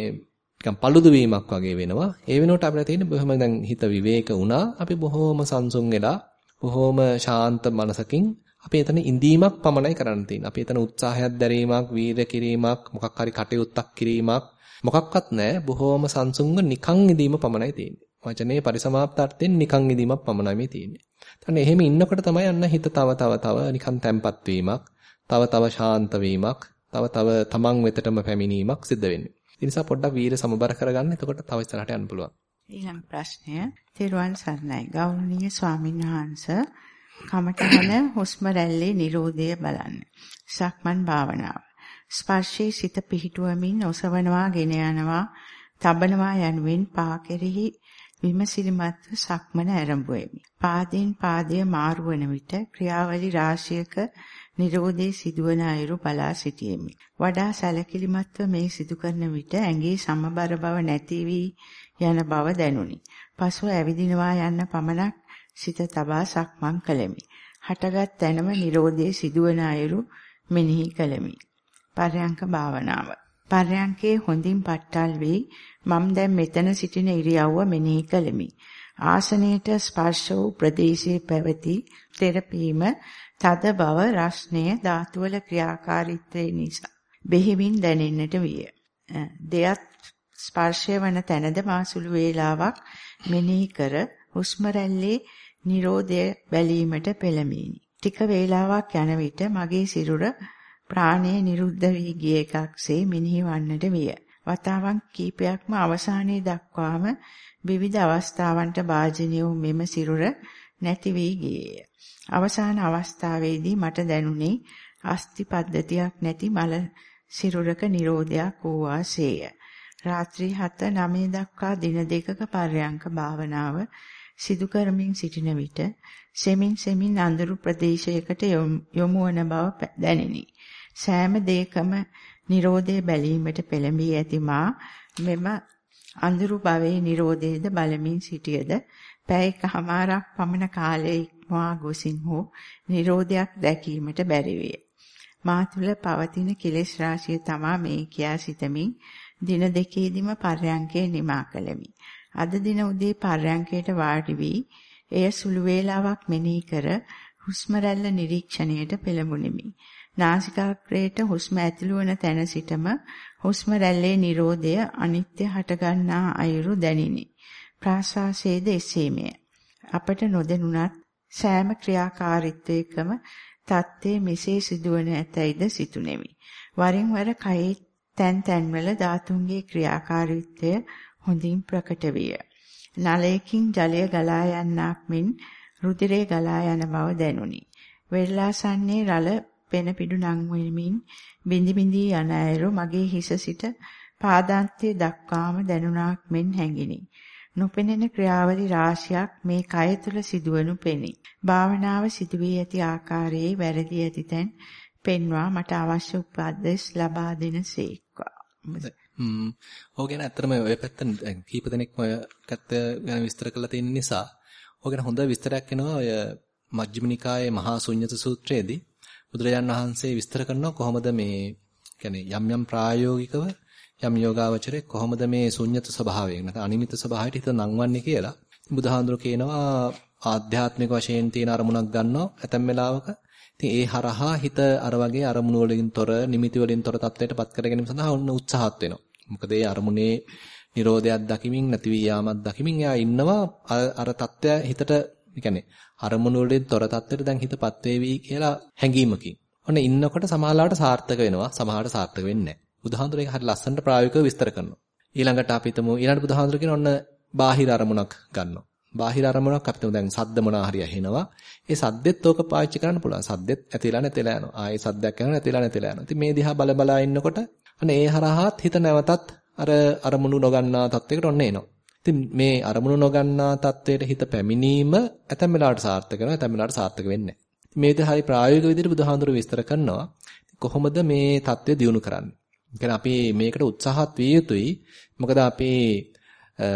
නිකන් paludu වීමක් වගේ වෙනවා ඒ වෙනකොට අපිට තියෙන්නේ බොහොම දැන් හිත විවේක වුණා අපි බොහොම සංසුන් වෙලා බොහොම ශාන්ත මනසකින් අපි එතන ඉඳීමක් පමණයි කරන්න තියෙන්නේ. අපි එතන උත්සාහයක් දැරීමක්, වීරය කිරීමක්, මොකක් හරි කටයුත්තක් කිරීමක් මොකක්වත් නැහැ. බොහෝම සංසුන්ව නිකන් ඉඳීම පමණයි තියෙන්නේ. වචනේ පරිසමාප්ත අර්ථයෙන් නිකන් ඉඳීමක් පමණයි මේ තියෙන්නේ. එතන එහෙම ඉන්නකොට තමයි අන්න හිත තව තව තව නිකන් තැම්පත් වීමක්, තව තව ශාන්ත වීමක්, තව තව තමන් වෙතටම පැමිණීමක් සිද්ධ වෙන්නේ. ඒ නිසා පොඩ්ඩක් වීර සමබර කරගන්න. එතකොට තව ඉස්සරහට යන්න පුළුවන්. ඊළඟ ප්‍රශ්නය තෙරුවන් සරණයි. ගෞරවනීය ස්වාමීන් වහන්සේ කමඨහන හුස්ම රැල්ලේ Nirodhaය බලන්න. සක්මන් භාවනාව. ස්පර්ශයේ සිත පිහිටුවමින් ඔසවනවා, ගෙන යනවා, තබනවා යනුවෙන් පා කෙරෙහි විමසිලිමත් සක්මන ආරම්භුවෙමි. පාදයෙන් පාදය මාරු වන විට ක්‍රියාවලි රාශියක නිරෝධයේ සිදුවන අයුරු බලා සිටියෙමි. වඩා සැලකිලිමත්ව මේ සිදු කරන විට ඇඟේ සමබර බව නැති වී යන බව දැනුනි. පසුව ඇවිදිනවා යන්න පමණක් සිත තබා සක්මන් කළෙමි. හටගත් තැනම Nirodhe සිදුවන අයුරු මෙනෙහි කළෙමි. පර්යංක භාවනාව. පර්යංකේ හොඳින් පට්ටල් වී මම දැන් මෙතන සිටින ඉරියව්ව මෙනෙහි කළෙමි. ආසනයේට ස්පර්ශ වූ ප්‍රදේශයේ පැවති තෙරපීම තද බව රස්නය ධාතුවල ක්‍රියාකාරීත්වය නිසා බෙහෙවින් දැනෙන්නට විය. දෙයත් ස්පර්ශය වන තැනද මා සුළු වේලාවක් මෙනෙහි කර හුස්ම රැල්ලේ Nirodha බැලීමට පෙළඹිනි. ටික වේලාවක් යන විට මගේ සිරුර ප්‍රාණය නිරුද්ධ වී ගිය එකක්සේ මිනිහි වන්නට විය. වතාවන් කීපයක්ම අවසානයේ දක්වාම විවිධ අවස්ථාවන්ට භාජනය වූ මෙම සිරුර නැති වී ගියේය. අවසාන අවස්ථාවේදී මට දැනුනේ අස්ති පද්ධතියක් නැති මල සිරුරක නිරෝධයක් වූවාසේය. රාත්‍රී 7 9 දක්වා දින දෙකක පර්යංක භාවනාව සිදු කරමින් සිටින විට සෙමින් සෙමින් අඳුරු ප්‍රදේශයකට යොමු වන බව දැනිනි. සෑම දෙයකම Nirodhe බැලීමට පෙළඹී ඇති මා මෙම අඳුරු භවයේ Nirodheද බලමින් සිටියද පැයකමාරක් පමණ කාලයේ ඉක්මවා ගොසින් හෝ Nirodhayak දැකීමට බැරි වේ. මා තුළ පවතින කෙලෙස් රාශිය තමා මේ කියා සිතමින් දින දෙකේදීම පර්යංකේ නිමා කළෙමි. අද දින උදේ පර්යංකයට වාඩි වී එය සුළු වේලාවක් මෙනෙහි කර හුස්ම රැල්ල නිරීක්ෂණයට පෙළඹුණෙමි. නාසිකාග්‍රේට හුස්ම ඇතුළු වන තැන සිටම හුස්ම රැල්ලේ Nirodhaය අනිත්‍ය හටගන්නා අයුරු දැනිනි. ප්‍රාශ්වාසයේද එසේමය. අපට නොදැනුණත් සෑම ක්‍රියාකාරීත්වයකම தත්තේ මෙසේ සිදුවන ඇතැයිද සිතුනේමි. වරින් වර කයේ තැන් තැන්වල ධාතුන්ගේ ක්‍රියාකාරීත්වය හොඳින් ප්‍රකට විය. නලයකින් ජලය ගලා යන්නක් මෙන් රුධිරය ගලා යන බව දැනුනි. වෙරළාසන්නේ රළ පෙන පිඩු නංවෙමින් බිඳි බිඳි යන අයුරු මගේ හිස සිට පාදාන්තයේ දක්වාම දැනුණාක් මෙන් හැඟිනි. නොපෙනෙන ක්‍රියාවලි රාශියක් මේ කය තුල සිදුවනු පෙනේ. භාවනාව සිදුවී ඇති ආකාරයේ වැරදි ඇති තැන් පෙන්වා මට අවශ්‍ය උපදෙස් ලබා දෙනසේක්වා. හ්ම්. ඔය ගැන ඇත්තටම ඔය පැත්තෙන් කීප දෙනෙක්ම ඔය පැත්ත ගැන විස්තර කරලා තියෙන නිසා ඔය ගැන හොඳ විස්තරයක් එනවා ඔය මජ්ක්‍ධිම නිකායේ මහා ශුන්්‍යත සූත්‍රයේදී බුදුරජාන් වහන්සේ විස්තර කරනවා කොහොමද මේ කියන්නේ යම් යම් ප්‍රායෝගිකව යම් යෝගාවචරයේ කොහොමද මේ ශුන්්‍යත ස්වභාවයෙන් නැත්නම් අනිමිත් ස්වභාවයට හිත නංවන්නේ කියලා. බුදුහාඳුර කියනවා ආධ්‍යාත්මික වශයෙන් තියෙන අරමුණක් ගන්නවා ඇතැම් වෙලාවක. ඉතින් ඒ හරහා හිත අර වගේ අරමුණු වලින් තොර නිමිති වලින් තොර තත්වයටපත් කර ගැනීම සඳහා ඔන්න උත්සාහත් වෙනවා. මොකද ඒ අරමුණේ Nirodhayak දකිමින් නැති වී යාමක් දකිමින් එයා ඉන්නවා අර தත්ත්වය හිතට කියන්නේ අරමුණු වලින් තොර තත්ත්වයට දැන් හිතපත් වේවි කියලා හැඟීමකින්. ඔන්න ඉන්නකොට සමහරවට සාර්ථක වෙනවා සමහරවට සාර්ථක වෙන්නේ නැහැ. බුදුහාඳුර ඒක හරි ලස්සනට ප්‍රායෝගිකව විස්තර කරනවා. ඊළඟට අපි හිතමු ඊළඟට බුදුහාඳුර කියන ඔන්න බාහිර අරමුණක් ගන්නවා. බාහිර අරමුණක් අපිට දැන් සද්ද මොනවා හරි ඇහෙනවා. ඒ සද්දෙත් ඕක පාවිච්චි කරන්න පුළුවන්. සද්දෙත් ඇතිලා නැතිලා යනවා. ආයේ සද්දයක් කරනවා නැතිලා නැතිලා යනවා. ඉතින් මේ දිහා බල බලා ඉන්නකොට අන්න ඒ හරහාත් හිත නැවතත් අර අරමුණු නොගන්නා තත්යකට ඔන්න එනවා. ඉතින් මේ අරමුණු නොගන්නා තත්වයට හිත පැමිණීම ඇතැම් වෙලාවට සාර්ථක වෙනවා ඇතැම් වෙලාවට සාර්ථක වෙන්නේ නැහැ. මේ විදිහට හරි ප්‍රායෝගික විදිහට බුදුහාඳුර විස්තර කරනවා. කොහොමද මේ தත්ත්වය දියුණු කරන්නේ? කියන්නේ අපි මේකට උත්සාහත් විය යුතුයි. මොකද අපි අ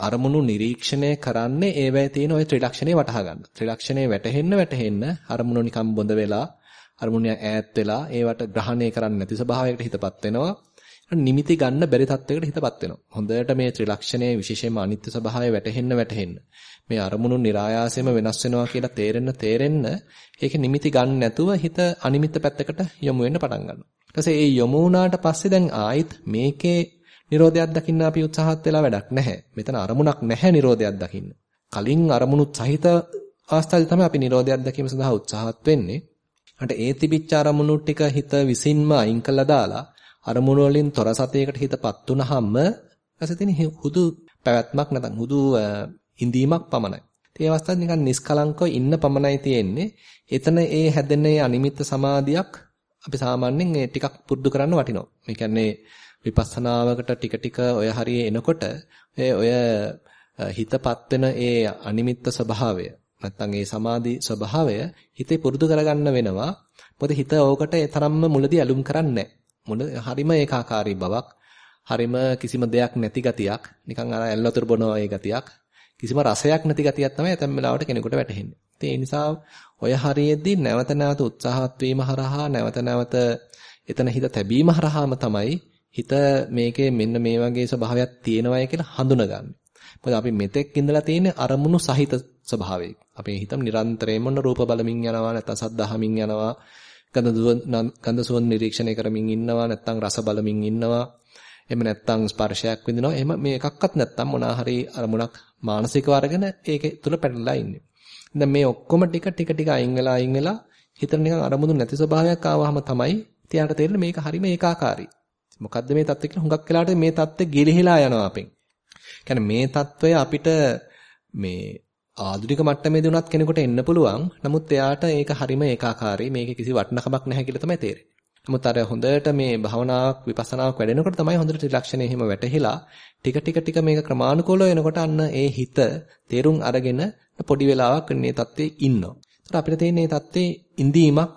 අරමුණු නිරීක්ෂණය කරන්නේ ඒවැය තියෙන ওই ත්‍රිලක්ෂණේ වටහා ගන්න. ත්‍රිලක්ෂණේ වැටහෙන්න වැටහෙන්න අරමුණු නිකම් බොඳ වෙලා අරමුණ ඈත් වෙලා ඒවට ග්‍රහණය කරන්නේ නැති ස්වභාවයකට හිතපත් වෙනවා. නිමිති ගන්න බැරි තත්යකට හිතපත් වෙනවා. හොඳට මේ ත්‍රිලක්ෂණයේ විශේෂයෙන්ම අනිත්‍ය ස්වභාවය වැටහෙන්න වැටහෙන්න. මේ අරමුණු નિરાයාසයෙන්ම වෙනස් වෙනවා කියලා තේරෙන්න තේරෙන්න ඒක නිමිති ගන්න නැතුව හිත අනිමිත්ත පැත්තකට යොමු වෙන්න පටන් ගන්නවා. ඊට පස්සේ ඒ යොමු වුණාට පස්සේ දැන් ආයිත් මේකේ Nirodhayak දකින්න අපි උත්සාහත් වෙලා වැඩක් නැහැ. මෙතන අරමුණක් නැහැ Nirodhayak දකින්න. කලින් අරමුණුත් සහිත අවස්ථාවේ තමයි අපි Nirodhayak දැකීම සඳහා උත්සාහත් වෙන්නේ. අට ඒ තිබිච්ච අරමුණු ටික හිත විසින්ම අයින් කළා දාලා අරමුණු වලින් තොර සතයකට හිතපත් වුනහම ඇසෙතින හුදු පැවැත්මක් නැත්නම් හුදු ඉඳීමක් පමණයි. ඒ අවස්ථාවේ නිකන් නිස්කලංකව ඉන්න පමණයි තියෙන්නේ. එතන ඒ හැදෙන අනිමිත්ත සමාධියක් අපි සාමාන්‍යයෙන් ඒ ටිකක් පුරුදු කරන්න වටිනවා. මේ කියන්නේ විපස්සනාවකට ටික ටික ඔය හරියේ එනකොට ඔය හිතපත් වෙන ඒ අනිමිත්ත ස්වභාවය නැත්නම් ඒ සමාධි ස්වභාවය හිතේ පුරුදු කරගන්න වෙනවා. මොකද හිත ඕකට ඒ තරම්ම මුලදී ඇලුම් කරන්නේ නැහැ. මොන හරිම ඒකාකාරී බවක් හරිම කිසිම දෙයක් නැති ගතියක් නිකන් අර ඇල් වතුර බොනවා ඒ ගතියක් කිසිම රසයක් නැති ගතියක් තමයි ඇතැම් වෙලාවට කෙනෙකුට වැටහෙන්නේ. ඉතින් ඒ නිසා ඔය හරියෙදී නැවත නැවත උත්සාහත් වීම හරහා නැවත නැවත එතන හිත තැබීම හරහාම තමයි හිත මේකේ මෙන්න මේ වගේ ස්වභාවයක් තියෙනවයි කියලා හඳුනගන්නේ. මොකද අපි මෙතෙක් ඉඳලා තියෙන්නේ අරමුණු සහිත ස්වභාවයක. අපේ හිතම නිරන්තරයෙන්ම රූප බලමින් යනවා නැත්නම් සද්ධාහමින් යනවා ගඳ ගඳ සුවඳ නිරීක්ෂණය කරමින් ඉන්නවා නැත්නම් රස බලමින් ඉන්නවා එහෙම නැත්නම් ස්පර්ශයක් විඳිනවා එහෙම මේ එකක්වත් නැත්නම් මොනවා හරි අරමුණක් මානසිකව අරගෙන ඒක තුල පැටලලා ඉන්නේ දැන් මේ ඔක්කොම ටික ටික ටික අයින් වෙලා අයින් වෙලා හිතට නිකන් අරමුදු නැති ස්වභාවයක් ආවහම තමයි තියාට තේරෙන්නේ මේක හරීම ඒකාකාරී. මොකද්ද මේ தත්ත්වය කියලා හුඟක් වෙලාට මේ தත්ත්වය ගිලිහිලා යනවා අපෙන්. කියන්නේ මේ தත්ත්වය අපිට මේ ආධුනික මට්ටමේදී උනත් කෙනෙකුට එන්න පුළුවන්. නමුත් එයාට ඒක හරීම ඒකාකාරී. මේක කිසි වටිනකමක් නැහැ කියලා තමයි තේරෙන්නේ. නමුත් අර හොඳට මේ භවනාවක් විපස්සනාවක් වැඩෙනකොට තමයි හොඳට ත්‍රිලක්ෂණය එහෙම වැටහිලා ටික ටික ටික මේක ක්‍රමානුකූලව එනකොට අන්න ඒ හිත තේරුම් අරගෙන පොඩි වෙලාවක් මේ தත්ත්වයේ ඉන්නවා. ඒතර අපිට තියෙන මේ தත්ත්වයේ ඉඳීමක්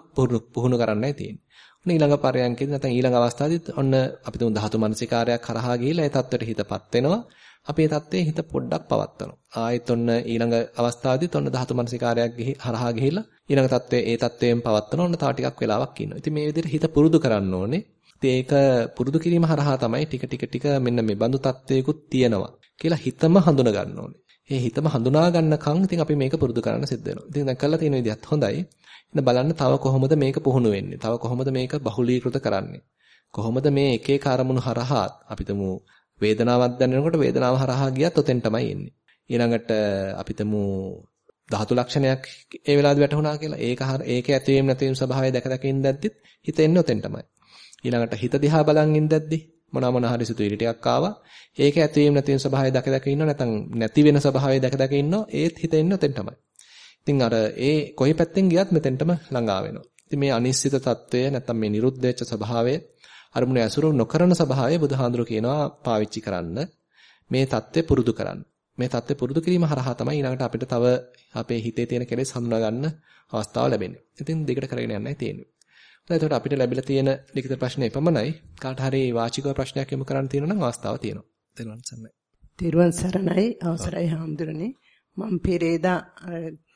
පුහුණු කරන්නයි තියෙන්නේ. ඔන්න ඊළඟ පරයන්කෙදී නැත්නම් ඊළඟ අවස්ථාවේදී ඔන්න අපි තුන් ධාතු මනසිකාරයක් කරහා ගිහිලා ඒ தත්ත්වයට හිතපත් වෙනවා. අපේ தත්ත්වයේ හිත පොඩ්ඩක් පවත්වනවා. ආයෙත් ඔන්න ඊළඟ අවස්ථාවේදීත් ඔන්න ධාතු මනසිකාරයක් ගිහි හරහා ගිහිල්ලා ඊළඟ தත්ත්වයේ ඒ தත්ත්වයෙන් පවත්වන ඔන්න තව ටිකක් වෙලාවක් ඉන්නවා. ඉතින් මේ විදිහට හිත පුරුදු කරන්න ඕනේ. ඉතින් ඒක පුරුදු කිරීම හරහා තමයි ටික ටික ටික මෙන්න මේ බඳු தත්ත්වයකුත් තියෙනවා කියලා හිතම හඳුන ගන්න ඕනේ. මේ හිතම හඳුනා ගන්නකන් ඉතින් අපි මේක පුරුදු කරන්න සිද්ධ වෙනවා. ඉතින් දැන් කරලා තියෙන විදිහත් හොඳයි. ඉතින් බලන්න තව කොහොමද මේක පුහුණු වෙන්නේ? තව කොහොමද මේක බහුලීකృత කරන්නේ? කොහොමද මේ එක එක අරමුණු හරහා අපිටම වේදනාවක් දැනෙනකොට වේදනාව හරහා ගියත් ඔතෙන් තමයි එන්නේ. ඊළඟට අපිටම ධාතු ලක්ෂණයක් ඒ වෙලාවේදී වැටුණා කියලා ඒක ඒක ඇතිවීම නැතිවීම ස්වභාවය දැක දැක ඉඳද්දිත් හිත එන්නේ ඔතෙන් තමයි. ඊළඟට හිත දිහා බලන් ඉඳද්දි මොන මොන හරි සිතුවිලි ටිකක් ආවා. ඒක ඇතිවීම නැතිවීම ස්වභාවය දැක දැක ඉන්නව නැත්නම් නැති වෙන ස්වභාවය දැක දැක ඉන්නව ඒත් හිත එන්නේ ඔතෙන් තමයි. ඉතින් අර ඒ කොයි පැත්තෙන් ගියත් මෙතෙන්ටම ළඟා වෙනවා. ඉතින් මේ අනිශ්චිත తত্ত্বය නැත්නම් මේ නිරුද්ධ වෙච්ච ස්වභාවය අරමුණ ඇසුරු නොකරන ස්වභාවය බුදුහාඳුර කියනවා පාවිච්චි කරන්න. මේ தත්ත්වය පුරුදු කරන්න. මේ தත්ත්වය පුරුදු කිරීම හරහා තමයි ඊළඟට අපිට තව අපේ හිතේ තියෙන කෙලෙස් හඳුනා ගන්න අවස්ථාව ලැබෙන්නේ. ඉතින් දෙකට කරගෙන යන්නයි තියෙන්නේ. එතකොට අපිට ලැබිලා තියෙන ලිඛිත ප්‍රශ්නේ එපමණයි. කාට හරි වාචිකව ප්‍රශ්නයක් යොමු කරන්න තියෙනවා නම් අවස්ථාව තියෙනවා. තෙරුවන් සරණයි. තෙරුවන් සරණයි අවසරයි හාමුදුරනේ. මම පෙරේදා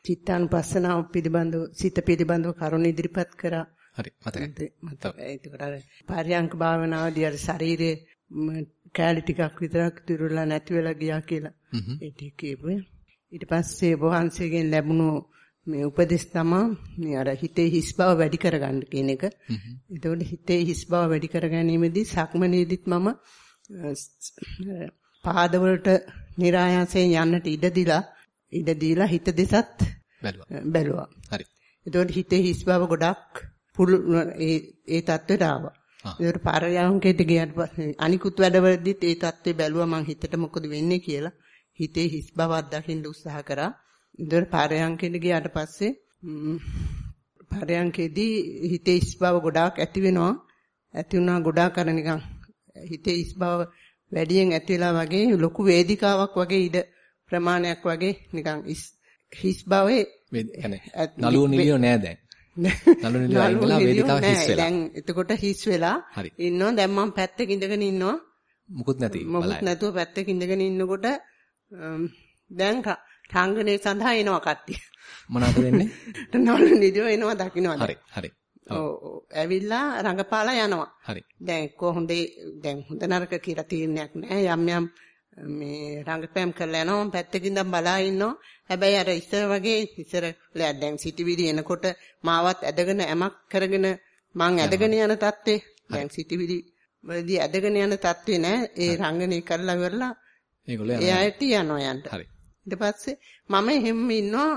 චිත්තානුපස්සනාව පිළිබඳව සිත පිළිබඳව කරුණ ඉදිරිපත් කරා. හරි මතකයි. මතකයි. ඒකට අර පරියංක භාවනාවදී අර ශරීරයේ කැලි ටිකක් විතරක් දිරුලා නැති වෙලා ගියා කියලා. ඒ ටික. ඊට පස්සේ වහන්සේගෙන් ලැබුණු මේ උපදෙස් තමයි මේ අර හිතේ හිස් බව වැඩි කරගන්න කියන එක. එතකොට හිතේ හිස් බව වැඩි කර ගැනීමේදී සක්මනේදිත් මම පාදවලට નિરાයාසයෙන් යන්නට ඉඩ දීලා ඉඩ දීලා හිත දෙසත් බැලුවා. බැලුවා. හරි. එතකොට හිතේ හිස් බව ගොඩක් පුළු ඒ ඒ தත්වෙට ආවා. ඒකට පාරයන්කේට ගියාට පස්සේ අනිකුත් වැඩවලදීත් ඒ தත්ත්වේ බැලුවා මං හිතට මොකද වෙන්නේ කියලා. හිතේ හිස් බවක් දකින්න උත්සාහ කරා. ඒකට පාරයන්කේට ගියාට පස්සේ පාරයන්කේදී හිතේ හිස් බව ගොඩාක් ඇති වෙනවා. ඇති වුණා ගොඩාක් අර නිකන් හිතේ හිස් බව වැඩියෙන් ඇති වෙලා වගේ ලොකු වේදිකාවක් වගේ ඉඩ ප්‍රමාණයක් වගේ නිකන් හිස් බවේ නළුව නිලියෝ නෑ දැන්. නළුව නිලියෝ අයින් වෙලා වේදිකාව හිස් වෙලා. දැන් එතකොට හිස් වෙලා ඉන්නවා දැන් මම පැත්තක ඉඳගෙන ඉන්නවා. මුකුත් නැති. මුකුත් නැතුව පැත්තක ඉඳගෙන ඉන්නකොට දැන් රංගනේ සඳහා එනවා කට්ටිය. මොනවද වෙන්නේ? නළුව නිලියෝ එනවා දකින්නවද? හරි හරි. ඔව් ඇවිල්ලා රඟපාලා යනවා. හරි. දැන් කොහොඳේ දැන් හොඳ නරක කියලා තීරණයක් නැහැ. යම් යම් මේ රංගපෑම් කරලා යනවා. මම පැත්තකින් ඉඳන් බලා ඉන්නවා. හැබැයි අර ඉස්සර වගේ ඉස්සර දැන් සිටිවිලි එනකොට මාවත් ඇදගෙන ඇමක් කරගෙන මං ඇදගෙන යන තත්ත්වේ. දැන් සිටිවිලි වලදී ඇදගෙන යන තත්ත්වේ නෑ. ඒ රංගනේ කරලා ඉවරලා ඒගොල්ලෝ යනවා. ඒ ඇයිටි යනවා යන්න. හරි. ඊට පස්සේ මම එහෙම ඉන්නවා.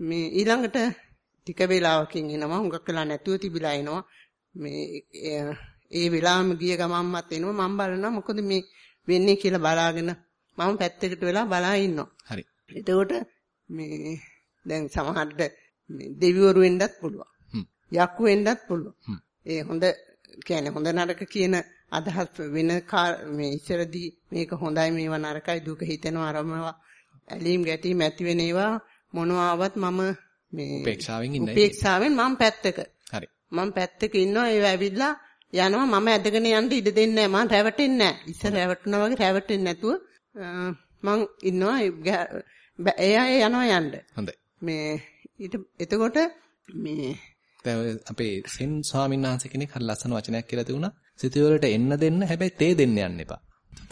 මේ ඊළඟට ටික වේලාවකින් එනවා. හුඟක් වෙලා නැතුව තිබිලා එනවා. මේ ඒ වෙලාවෙම ගිය ගමන්මත් එනවා. මම බලනවා මොකද මේ වෙන්නේ කියලා බලාගෙන මම පැත්තකට වෙලා බලා ඉන්නවා. හරි. එතකොට මේ දැන් සමහරට දෙවිවරු වෙන්නත් පුළුවන්. යක්කු වෙන්නත් පුළුවන්. ඒ හොඳ කියන්නේ හොඳ නරක කියන අදහස් වෙන මේ ඉස්සරදී මේක හොඳයි මේවා නරකයි දුක හිතෙනවා අරමවා ඇලීම් ගැටීම් ඇති වෙන ඒවා මොනවාවත් මම මේ උපේක්ෂාවෙන් ඉන්නයි. උපේක්ෂාවෙන් මම පැත්තක. හරි. මම පැත්තක ඉන්නවා ඒ ඇවිල්ලා යනවා මම ඇදගෙන යන්න ඉඩ දෙන්නේ නැහැ. මම රැවටෙන්නේ නැහැ. ඉස්සර රැවටුණා වගේ රැවටෙන්නේ නැතුව මං ඉන්නවා එයා යනවා යන්න. හොඳයි. මේ ඊට එතකොට මේ දැන් අපේ සෙන් ස්වාමීන් වහන්සේ කෙනෙක් හරි ලස්සන වචනයක් කියලා තිබුණා. සිතුවලට එන්න දෙන්න හැබැයි තේ දෙන්න යන්න එපා.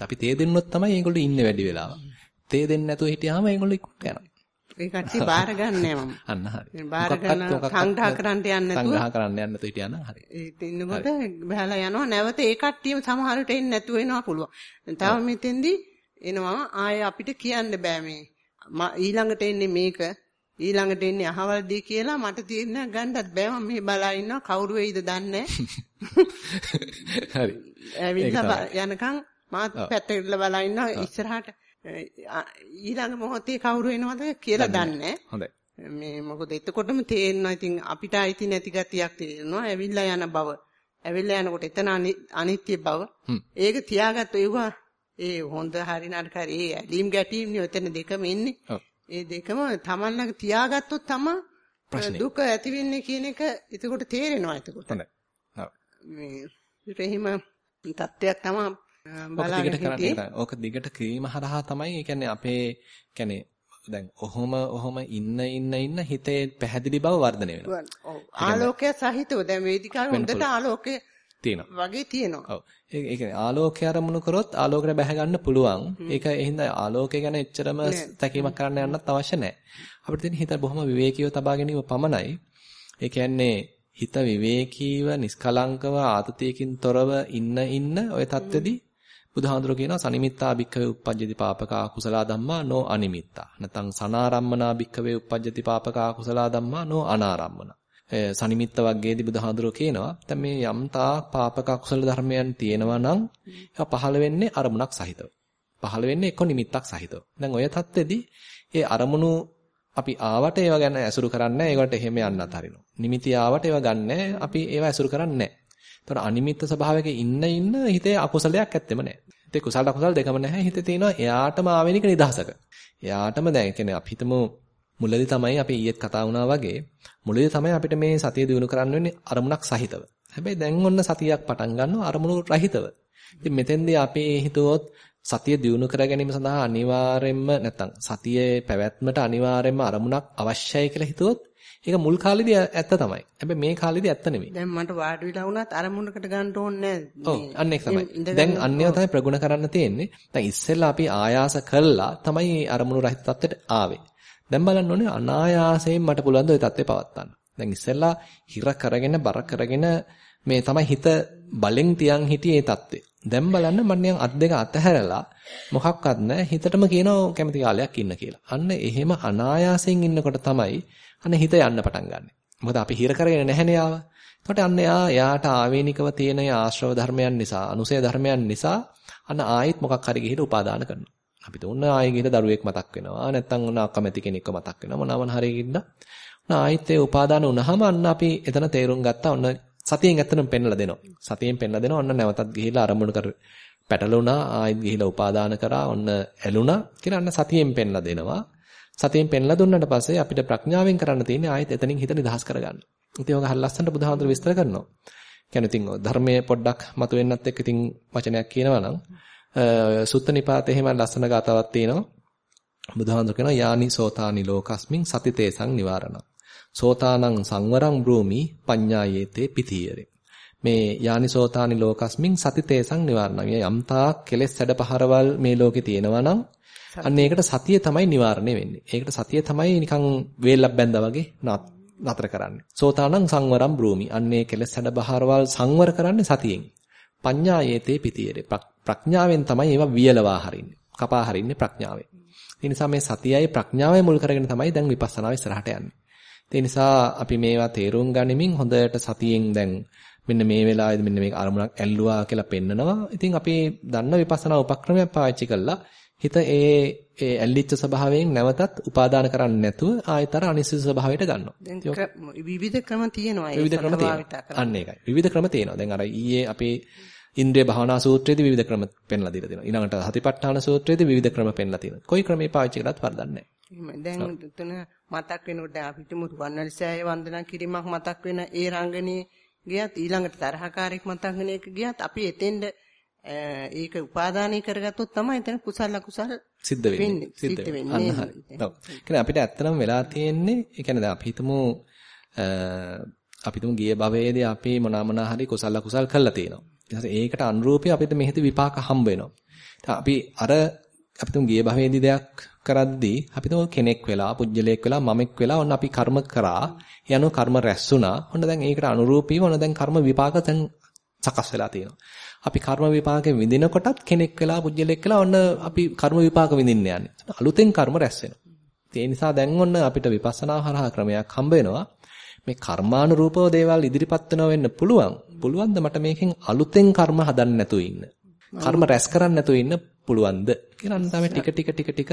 අපි තේ දෙන්නොත් තමයි ඒගොල්ලෝ ඉන්නේ වැඩි වෙලාව. තේ දෙන්න නැතුව හිටියාම ඒගොල්ලෝ ඉක්මනට යනවා. ඒ කට්ටිය බාර ගන්නෑ මම. අන්න හරි. බාර ගන්න සංග්‍රහ කරන්න යන්නේ නැතුව. සංග්‍රහ කරන්න යන්නේ නැතුව හිටියා නම් හරි. ඒ ඉන්නකොට බහලා යනවා නැවත ඒ කට්ටියම සමහරට එන්නේ නැතුව එනවා පුළුවන්. තව මෙතෙන්දී එනවා ආයේ අපිට කියන්න බෑ මේ. ඊළඟට එන්නේ මේක ඊළඟට එන්නේ අහවල් දී කියලා මට තීරණ ගන්නත් බෑ මම මේ බලා ඉන්නවා කවුරු වෙයිද දන්නේ හරි ඇවිල්ලා යනකම් මාත් පැත්තට බලා ඉන්නවා ඉස්සරහට ඊළඟ මොහොතේ කවුරු එනවද කියලා දන්නේ හොඳයි. මේ මොකද එතකොටම තේරෙනවා ඉතින් අපිට අයිති නැති ගතියක් තේරෙනවා. ඇවිල්ලා යන බව. ඇවිල්ලා යනකොට එතන අනිත්‍ය බව. ඒක තියාගත්ත. ඒවා ඒ හොඳ හරි නරක හරි ඒ ඇලීම් ගැටීම් නේ එතන දෙකම ඉන්නේ. ඒ දෙකම තමන්ලඟ තියාගත්තොත් තමයි දුක ඇති වෙන්නේ කියන එක එතකොට තේරෙනවා එතකොට. හොඳයි. මේ රෙහිම තත්ත්වයක් තමයි හිටියේ. ඕක දිගට කිරීම හරහා තමයි ඒ අපේ කියන්නේ දැන් ඔහොම ඔහොම ඉන්න ඉන්න ඉන්න හිතේ පැහැදිලි බව වර්ධනය වෙනවා. ඔව්. ආලෝකය සහිතව දැන් වේදිකාවේ හොඳට ආලෝකය තියෙනවා. වගේ තියෙනවා. ඔව්. ඒ කියන්නේ ආලෝකය අරමුණු කරොත් ආලෝකයට බැහැ ගන්න පුළුවන්. ඒක එහෙනම් ආලෝකය ගැන එච්චරම තැකීමක් කරන්න යන්නත් අවශ්‍ය නැහැ. අපිට තියෙන හිත බොහොම විවේකීව තබා ගැනීම පමණයි. ඒ කියන්නේ හිත විවේකීව නිස්කලංකව ආතතියකින් තොරව ඉන්න ඉන්න ඔය தත්ත්වෙදී බුදුහාඳුර කියනවා සනිමිත්තා භික්ඛවේ uppajjati papaka kusala dhamma no animitta. නැත්නම් සනාරම්මනා භික්ඛවේ uppajjati papaka kusala dhamma no anarammana. සනිමිත්ත වර්ගයේදී බුදුහාඳුර කියනවා දැන් මේ යම් තාක් පාපක කුසල ධර්මයන් තියෙනවා නම් ඒවා පහළ වෙන්නේ අරමුණක් සහිතව. පහළ වෙන්නේ එක්ක නිමිත්තක් සහිතව. දැන් ඔය தත්ත්වෙදී ඒ අරමුණු අපි ආවට ඒවා ගැන ඇසුරු කරන්නේ ඒවට එහෙම යන්න අතරිනවා. නිමිති ආවට ඒවා ගන්නෑ අපි ඒවා ඇසුරු කරන්නේ නැහැ. ඒතර අනිමිත්ත ස්වභාවයක ඉන්න ඉන්න හිතේ අකුසලයක් ඇත්තෙම නැහැ. හිතේ කුසල අකුසල දෙකම නැහැ. හිතේ තියෙනවා එයාටම ආවෙනික නිදහසක. එයාටම දැන් කියන්නේ අපි හිතමු මුලදී තමයි අපි ඊයේත් කතා වුණා වගේ මුලදී තමයි අපිට මේ සතිය දිනු කරන්න වෙන්නේ අරමුණක් සහිතව. හැබැයි දැන් ඔන්න සතියක් පටන් ගන්නවා අරමුණු රහිතව. ඉතින් මෙතෙන්දී අපි හිතුවොත් සතිය දිනු කර ගැනීම සඳහා අනිවාර්යයෙන්ම නැත්තම් සතියේ පැවැත්මට අනිවාර්යයෙන්ම අරමුණක් අවශ්‍යයි කියලා හිතුවොත් ඒක මුල් කාලෙදී ඇත්ත තමයි. හැබැයි මේ කාලෙදී ඇත්ත නෙමෙයි. දැන් මට වාඩි වෙලා වුණත් අරමුණකට ගන්න ඕනේ නැහැ. දැන් අන්නේව තමයි ප්‍රගුණ කරන්න තියෙන්නේ. දැන් ඉස්සෙල්ලා අපි ආයාස කළා තමයි මේ අරමුණු රහිත තත්ත්වයට ආවේ. දැන් බලන්න ඕනේ අනායාසයෙන් මට පුළුවන් ද ওই தත්ත්වේ පවත්වන්න. දැන් ඉස්සෙල්ලා හිර කරගෙන බර කරගෙන මේ තමයි හිත බලෙන් තියන් හිටියේ தත්ත්වේ. දැන් බලන්න මම නියන් අත් දෙක අතහැරලා මොකක්වත් නැහැ හිතටම කියනවා කැමති කාලයක් ඉන්න කියලා. අන්න එහෙම අනායාසයෙන් ඉන්නකොට තමයි අන්න හිත යන්න පටන් ගන්නෙ. මොකද අපි හිර කරගෙන නැහැනේ ආව. එතකොට අන්න එයා එයාට ආවේනිකව තියෙන ආශ්‍රව ධර්මයන් නිසා, අනුසය ධර්මයන් නිසා අන්න ආයෙත් මොකක් හරි ගිහිලා උපාදාන කරනවා. අපි තුන්න ආයෙ ගිහිලා දරුවෙක් මතක් වෙනවා. නැත්තම් ඔන්න අකමැති කෙනෙක්ව මතක් වෙනවා. මොනවාම හරි ගිහින් ආයෙත් ඒ උපාදාන වුණාම අන්න අපි එතන තේරුම් ගත්තා ඔන්න සතියෙන් ඇත්තටම පෙන්වලා දෙනවා. සතියෙන් පෙන්වලා දෙනවා ඔන්න නැවතත් ගිහිලා අරමුණු කර පැටලුණා ආයෙත් ගිහිලා උපාදාන කරා ඔන්න ඇලුනා කියලා අන්න සතියෙන් පෙන්වලා දෙනවා. සතියෙන් පෙන්ලා දුන්නාට පස්සේ අපිට ප්‍රඥාවෙන් කරන්න තියෙන්නේ ආයෙත් එතනින් හිත නිදහස් කරගන්න. ඉතින් ඔක හරිය ලස්සනට බුදුහාමුදුර විස්තර කරනවා. කියන්නේ ඉතින් ධර්මයේ පොඩ්ඩක් මතුවෙන්නත් එක්ක ඉතින් වචනයක් කියනවා නම් සුත්ත නිපාතේ එහෙම ලස්සන ගාතාවක් තියෙනවා. බුදුහාමුදුර කියනවා යානි සෝතානි ලෝකස්මින් සතිතේසං නිවාරණ. සෝතානං සංවරං බ්‍රෝමි පඤ්ඤායේතේ පිතියරේ. මේ යානිසෝතානි ලෝකස්මින් සතිතේසං නිවාරණ. මේ යම්තා කෙලෙස් සැඩපහරවල් මේ ලෝකේ තියෙනවා නම් අන්න ඒකට සතිය තමයි නිවාරණය වෙන්නේ. ඒකට සතිය තමයි නිකන් වේලක් බැඳා වගේ නතර කරන්නේ. සෝතානං සංවරම් බ්‍රූමි. අන්නේ කෙලස් හැඩබහරවල් සංවර කරන්නේ සතියෙන්. පඤ්ඤායේතේ පිටියේ. ප්‍රඥාවෙන් තමයි ඒවා වියලවා හරින්නේ. කපා හරින්නේ ප්‍රඥාවෙන්. ඒ නිසා මේ සතියයි ප්‍රඥාවයි මුල් කරගෙන තමයි දැන් විපස්සනාව ඉස්සරහට යන්නේ. ඒ නිසා අපි මේවා තේරුම් ගනිමින් හොඳට සතියෙන් දැන් මෙන්න මේ වෙලාවේදී මෙන්න මේක අරමුණක් ඇල්ලුවා කියලා පෙන්නනවා. ඉතින් අපි දන්න විපස්සනා උපක්‍රමයක් පාවිච්චි කළා හිත ඒ ඒ ඇල්ලිච්ච ස්වභාවයෙන් නැවතත් උපාදාන කරන්නේ නැතුව ආයතර අනිශ්චිත ස්වභාවයට ගන්නවා. දැන් විවිධ ක්‍රම තියෙනවා ඒ විවිධ ක්‍රම තියෙනවා. අන්න ඒකයි. විවිධ ක්‍රම තියෙනවා. දැන් අර ඊයේ අපේ ඉන්ද්‍රිය භාවනා සූත්‍රයේදී විවිධ ක්‍රම පෙන්ලා දීලා තියෙනවා. ඊළඟට හතිපට්ඨාන සූත්‍රයේදී විවිධ ක්‍රම පෙන්ලා තියෙනවා. කොයි ක්‍රමේ පාවිච්චි කළත් වරදක් නැහැ. දැන් තුන මතක් වෙනකොට අපිට මුරුවන්වැලිසෑය වන්දනා කිරීමක් මතක් වෙන ඒ රංගනේ ගියත් ඊළඟට තරහකාරයෙක් මතක් වෙන එක ගියත් අපි එතෙන්ද ඒක උපාදානය කරගත්තොත් තමයි එතන කුසල අකුසල සිද්ධ වෙන්නේ. සිද්ධ වෙන්නේ. ඔව්. කියන්නේ අපිට ඇත්තටම වෙලා තියෙන්නේ, ඒ කියන්නේ දැන් අපි හිතමු අපි තුමු ගිය භවයේදී අපි මොනවා මොනවා හරි කුසල අකුසල් කළා තියෙනවා. ඊට ඒකට අනුරූපී අපිට මෙහෙදි විපාක හම්බ වෙනවා. අපි අර අපි තුමු ගිය භවයේදී දෙයක් කරද්දී අපි තුමු කෙනෙක් වෙලා, පුජ්‍යලයක් වෙලා, මමෙක් වෙලා ඔන්න අපි කර්ම කරා. යනු කර්ම රැස්ුණා. ඔන්න දැන් ඒකට අනුරූපීව ඔන්න දැන් කර්ම විපාක දැන් සකස් වෙලා තියෙනවා. අපි කර්ම විපාකෙ විඳිනකොටත් කෙනෙක් වෙලා පුජ්‍යලෙක් වෙලා ඔන්න අපි කර්ම විපාක විඳින්න යන්නේ. අලුතෙන් කර්ම රැස් වෙනවා. ඒ නිසා දැන් ඔන්න අපිට විපස්සනා හරහා ක්‍රමයක් හම්බ වෙනවා. මේ කර්මානුරූපව දේවල් ඉදිරිපත් වෙනව වෙන්න පුළුවන්. පුළුවන්ද මට මේකෙන් අලුතෙන් කර්ම හදන්න නැතුව ඉන්න? කර්ම රැස් කරන්න නැතුව ඉන්න පුළුවන්ද? කියලා අන්න තමයි ටික ටික ටික ටික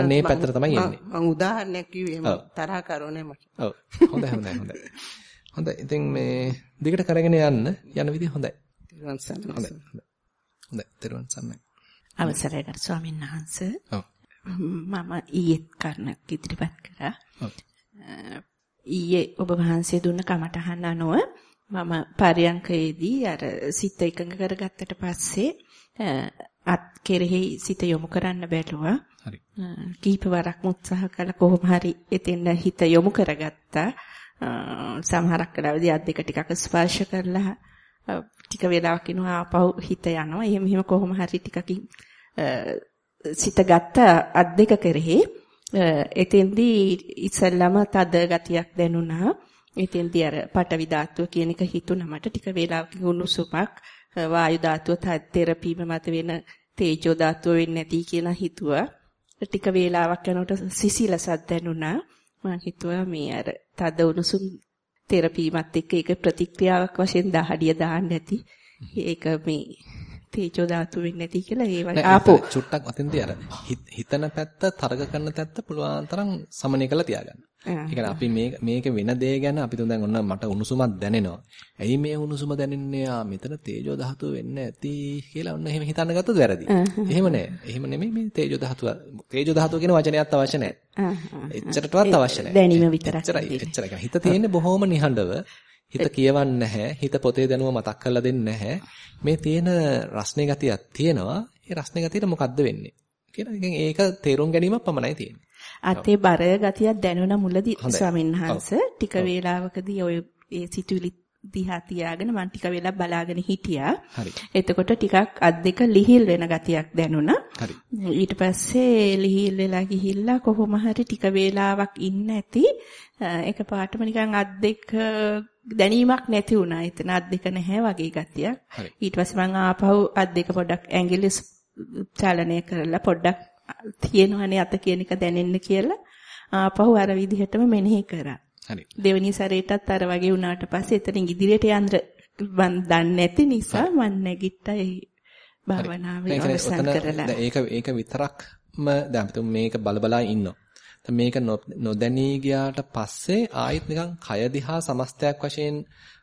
අන්නේ පැත්තට තමයි එන්නේ. මම උදාහරණයක් කිව්වේ මම තරහ කරෝනේ මට. ඔව්. හොඳයි හොඳයි හොඳයි. හොඳයි. ඉතින් මේ දිගට කරගෙන යන්න යන විදිහ හොඳයි. සරණයි. හොඳයි. හොඳයි. තෙරුවන් සරණයි. අවසරයි ගරු ස්වාමීන් වහන්සේ. ඔව්. මම ඊයේ කර්ණක් ඉදිරිපත් කරා. ඔව්. ඊයේ ඔබ වහන්සේ දුන්න කමටහන් අනුව මම පරියංකයේදී අර සිත එකඟ කරගත්තට පස්සේ අත් කෙරෙහි සිත යොමු කරන්න බැලුවා. හරි. කීප වරක් උත්සාහ කළා කොහොම හරි එතෙන් හිත යොමු කරගත්තා. සමහරක් වෙලාවදී අත් දෙක ටිකක් ස්පර්ශ කරලා ටික වෙලාවක් ඉනවා ආපහු හිත යනවා. එහෙම එහෙම කොහොම හරි ටිකකින් සිත ගත්ත අත් දෙක කෙරෙහි එතෙන්දී ඉස්සෙල්ලාම තද ගතියක් දැනුණා. ඉතින්දී අර පටවි ධාතුව කියන එක හිතුණා මට ටික වේලාවකින් උණුසුමක් වායු ධාතුව තෙරපීම මත වෙන තේජෝ ධාතුව වෙන්නේ නැති කියලා හිතුවා. ටික වේලාවක් යනකොට සිසිලසක් දැනුණා. මම හිතුවා මේ අර තද උණුසුම් තෙරපීමත් එක්ක ඒක ප්‍රතික්‍රියාවක් වශයෙන් දහඩිය දාන්න ඇති. ඒක මේ තේජෝ ධාතු වෙන්නේ නැති කියලා ඒ වගේ ආපෝ චුට්ටක් අතෙන්දී අර හිතන පැත්ත තරග කරන පැත්ත පුළුවන් තරම් සමනය කරලා තියාගන්න. ඒ කියන්නේ අපි මේක මේක වෙන දේ ගැන අපි තුන් දැන් ඔන්න මට උණුසුමක් දැනෙනවා. ඇයි මේ උණුසුම දැනෙන්නේ? ආ මෙතන තේජෝ ධාතුව වෙන්න ඇති කියලා ඔන්න එහෙම හිතන්න ගත්තොත් වැරදි. එහෙම නෑ. එහෙම නෙමෙයි මේ තේජෝ ධාතුව. තේජෝ ධාතුව කියන වචනයත් අවශ්‍ය නෑ. එච්චරටවත් අවශ්‍ය නෑ. දැනීම විතරක්. එච්චරයි. එච්චරයි. හිත තියෙන්නේ බොහොම නිහඬව. හිත කියවන්නේ නැහැ. හිත පොතේ දැනුම මතක් කරලා දෙන්නේ නැහැ. මේ තියෙන රස්නේ ගතියක් තියෙනවා. ඒ රස්නේ ගතියට මොකද්ද වෙන්නේ? කියලා. ඉතින් ඒක තේරුම් ගැනීමක් පමණයි තියෙන්නේ. අතේ බර ගතියක් දැනුණ මුලදී ස්වාමීන් වහන්සේ ටික වේලාවකදී ඔය ඒ සිතුවිලි දිහා තියාගෙන මම ටික වෙලා බලාගෙන හිටියා. හරි. එතකොට ටිකක් අත් දෙක ලිහිල් වෙන ගතියක් දැනුණා. හරි. ඊට පස්සේ ලිහිල් වෙලා ගිහිල්ලා කොහොම හරි ටික වේලාවක් ඉන්න ඇති. එකපාරටම නිකන් අත් දෙක දැනීමක් නැති වුණා. එතන අත් දෙක නැහැ වගේ ගතියක්. ඊට පස්සේ මම ආපහු අත් දෙක පොඩ්ඩක් ඇඟිලි චලනය කරලා පොඩ්ඩක් තියෙනවනේ අත කියන එක දැනෙන්න කියලා ආපහු අර විදිහටම මෙනෙහි කරා. හරි. දෙවෙනි සැරේටත් අර වගේ වුණාට පස්සේ එතනින් ඉදිරියට යන්න මන් දන්නේ නැති නිසා මම නැගිට්ටා ඒ භාවනාව අවසන් කරලා. ඒක ඒක විතරක්ම දැන් මේක බලබලා ඉන්නවා. මේක නොදැනී ගියාට පස්සේ ආයෙත් නිකන් කය දිහා සමස්තයක් වශයෙන්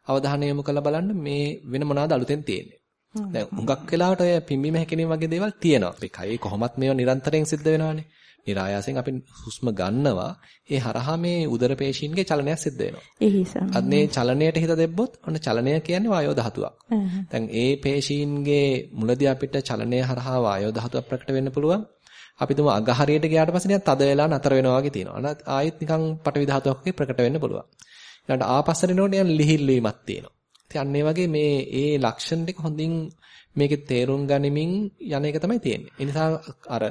අවධානය යොමු කරලා බලන්න මේ වෙන මොනවාද අලුතෙන් තියෙන්නේ. දැන් හුඟක් වෙලාවට ඔය පිම්බීම හැකිරීම වගේ දේවල් තියෙනවා. අපි කයේ කොහොමත් මේවා නිරන්තරයෙන් සිද්ධ වෙනවානේ. નિરાයාසයෙන් අපි හුස්ම ගන්නවා. ඒ හරහා මේ උදර පේශීන්ගේ චලනයක් සිද්ධ වෙනවා. එහිසම. අන්නේ චලනයට හිත දෙබ්බොත් ඔන්න චලනය කියන්නේ වායෝ ධාතුවක්. දැන් ඒ පේශීන්ගේ මුලදී අපිට චලනය හරහා වායෝ ධාතුවක් ප්‍රකට වෙන්න පුළුවන්. අපි තුමු අගහරියට ගියාට පස්සේ නිකන් තද වෙලා නතර වෙනවා වගේ තියෙනවා. අනත් ආයෙත් නිකන් පටවි ධාතුවක් වගේ ප්‍රකට වෙන්න පුළුවන්. ඊළඟට ආපස්සට එනකොට නිකන් ලිහිල් වීමක් තියෙනවා. ඉතින් වගේ මේ ඒ ලක්ෂණ ටික හොඳින් මේකේ තේරුම් ගනිමින් යන එක තමයි තියෙන්නේ. ඒ නිසා අර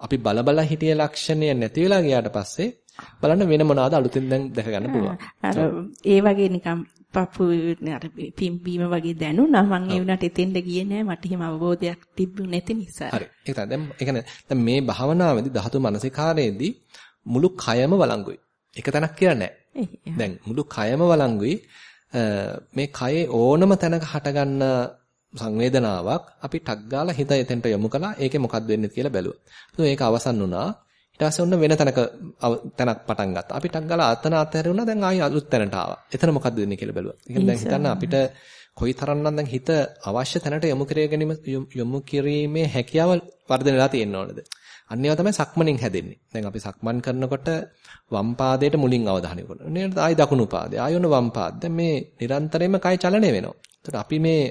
අපි බලබල හිටිය ලක්ෂණය නැති වෙලා ගියාට පස්සේ බලන්න වෙන මොනවාද අලුතෙන් දැන් දැක ගන්න පුළුවන්. අර ඒ වගේ නිකන් පපු අර පිම්බීම වගේ දැනුණා මම ඒ වුණාට එතෙන්ද ගියේ නෑ මට හිම අවබෝධයක් තිබුණ නැති නිසා. හරි. ඒක තමයි දැන් ඒ කියන්නේ දැන් මේ භාවනාවේදී ධාතු මනසිකාරයේදී මුළු කයම වළංගුයි. එක තැනක් කියලා නෑ. දැන් මුළු කයම වළංගුයි. මේ කයේ ඕනම තැනක හටගන්න සංවේදනාවක් අපි ටක් ගාලා හිත එතෙන්ට යොමු කළා. ඒකේ මොකක්ද වෙන්නේ කියලා බැලුවා. එතකොට ඒක අවසන් වුණා. ඊට පස්සේ ඔන්න වෙන තැනක තැනක් පටන් ගත්තා. අපි ටක් ගාලා අතන අතහැරුණා. දැන් ආයෙ අලුත් තැනට ආවා. එතන මොකක්ද වෙන්නේ කියලා බැලුවා. කියන්නේ දැන් හිතන්න අපිට කොයිතරම්නම් දැන් හිත අවශ්‍ය තැනට යොමු කරගෙන යොමු කිරීමේ හැකියාව වර්ධනය වෙලා තියෙන්න ඕනද? අන්න ඒවා තමයි සක්මණෙන් හැදෙන්නේ. දැන් අපි සක්මන් කරනකොට වම් පාදයට මුලින් අවධානය යොමු කරනවා. නේද? ආයි දකුණු පාදය. ආයි ඔන්න වම් පාද. දැන් මේ නිරන්තරයෙන්ම කය චලනය වෙනවා. එතකොට අපි මේ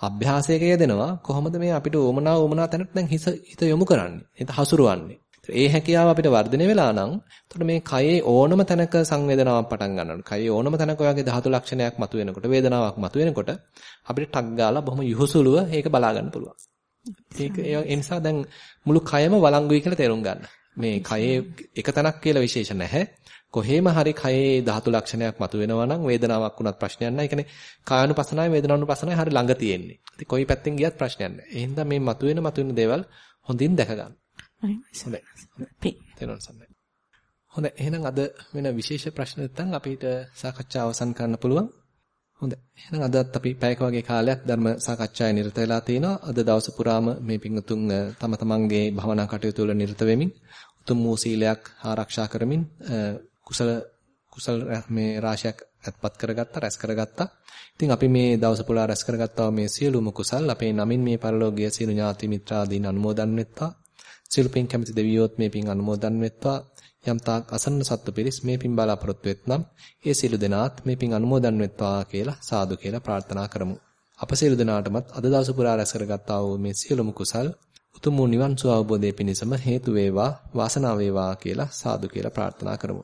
අභ්‍යාසයක යෙදෙනවා කොහොමද මේ අපිට ඕමනා ඕමනා තැනට දැන් හිත හිත යොමු කරන්නේ. හිත හසුරවන්නේ. ඒ හැකියාව අපිට වර්ධනය වෙලා නම් එතකොට මේ කයේ ඕනම තැනක සංවේදනාවක් පටන් ගන්නවා. කයේ ඕනම තැනක ඔයගේ ධාතු ලක්ෂණයක් මතුවෙනකොට වේදනාවක් මතුවෙනකොට අපිට ටක් ගාලා බොහොම යහුසුලුව ඒක බලා ගන්න පුළුවන්. ඒක ඒ නිසා දැන් මුළු කයම වළංගුයි කියලා තේරුම් ගන්න. මේ කයේ එක තැනක් කියලා විශේෂ නැහැ. කොහේම හරි කයේ ධාතු ලක්ෂණයක් මතුවෙනවා නම් වේදනාවක් වුණත් ප්‍රශ්නයක් නැහැ. ඒ කියන්නේ කායानुපසනාවේ වේදනානුපසනාවේ හරි ළඟ තියෙන්නේ. ඉතින් කොයි පැත්තෙන් ගියත් ප්‍රශ්නයක් නැහැ. ඒ හින්දා මේ මතුවෙන මතුවෙන දේවල් හොඳින් දැක ගන්න. හොඳයි. හොඳයි. එහෙනම් අද වෙන විශේෂ ප්‍රශ්න නැත්නම් අපිට සාකච්ඡාව අවසන් කරන්න පුළුවන්. හොඳයි. එහෙනම් අදත් අපි පැයක වගේ කාලයක් ධර්ම සාකච්ඡාවේ නිරත වෙලා තිනවා. අද දවස පුරාම මේ පිංගුතුන් තම තමන්ගේ භවනා කටයුතු වල නිරත වෙමින් උතුම් වූ සීලයක් ආරක්ෂා කරමින් කුසල කුසල මේ රාශියක් අත්පත් කරගත්තා රැස් කරගත්තා. ඉතින් අපි මේ දවස පුරා රැස් කරගත්තා මේ සියලුම කුසල් අපේ නමින් මේ පරලෝකීය සියලු ඥාති මිත්‍රාදීන් අනුමෝදන් වෙත්තා. සියලු පින් කැමති දෙවියොත් මේ පින් අනුමෝදන් වෙත්වා. යම් තාක් අසන්න සත්ව පිරිස් මේ පින් බලාපොරොත්තු වෙත්නම් ඒ සියලු දෙනාත් මේ පින් අනුමෝදන් වෙත්වා කියලා සාදු කියලා ප්‍රාර්ථනා කරමු. අප සියලු දෙනාටමත් අද දවස පුරා රැස් කරගත්තා වූ මේ සියලුම කුසල් උතුම් වූ නිවන් සුව අවබෝධයේ පිණසම හේතු වේවා වාසනාව වේවා කියලා සාදු කියලා ප්‍රාර්ථනා කරමු.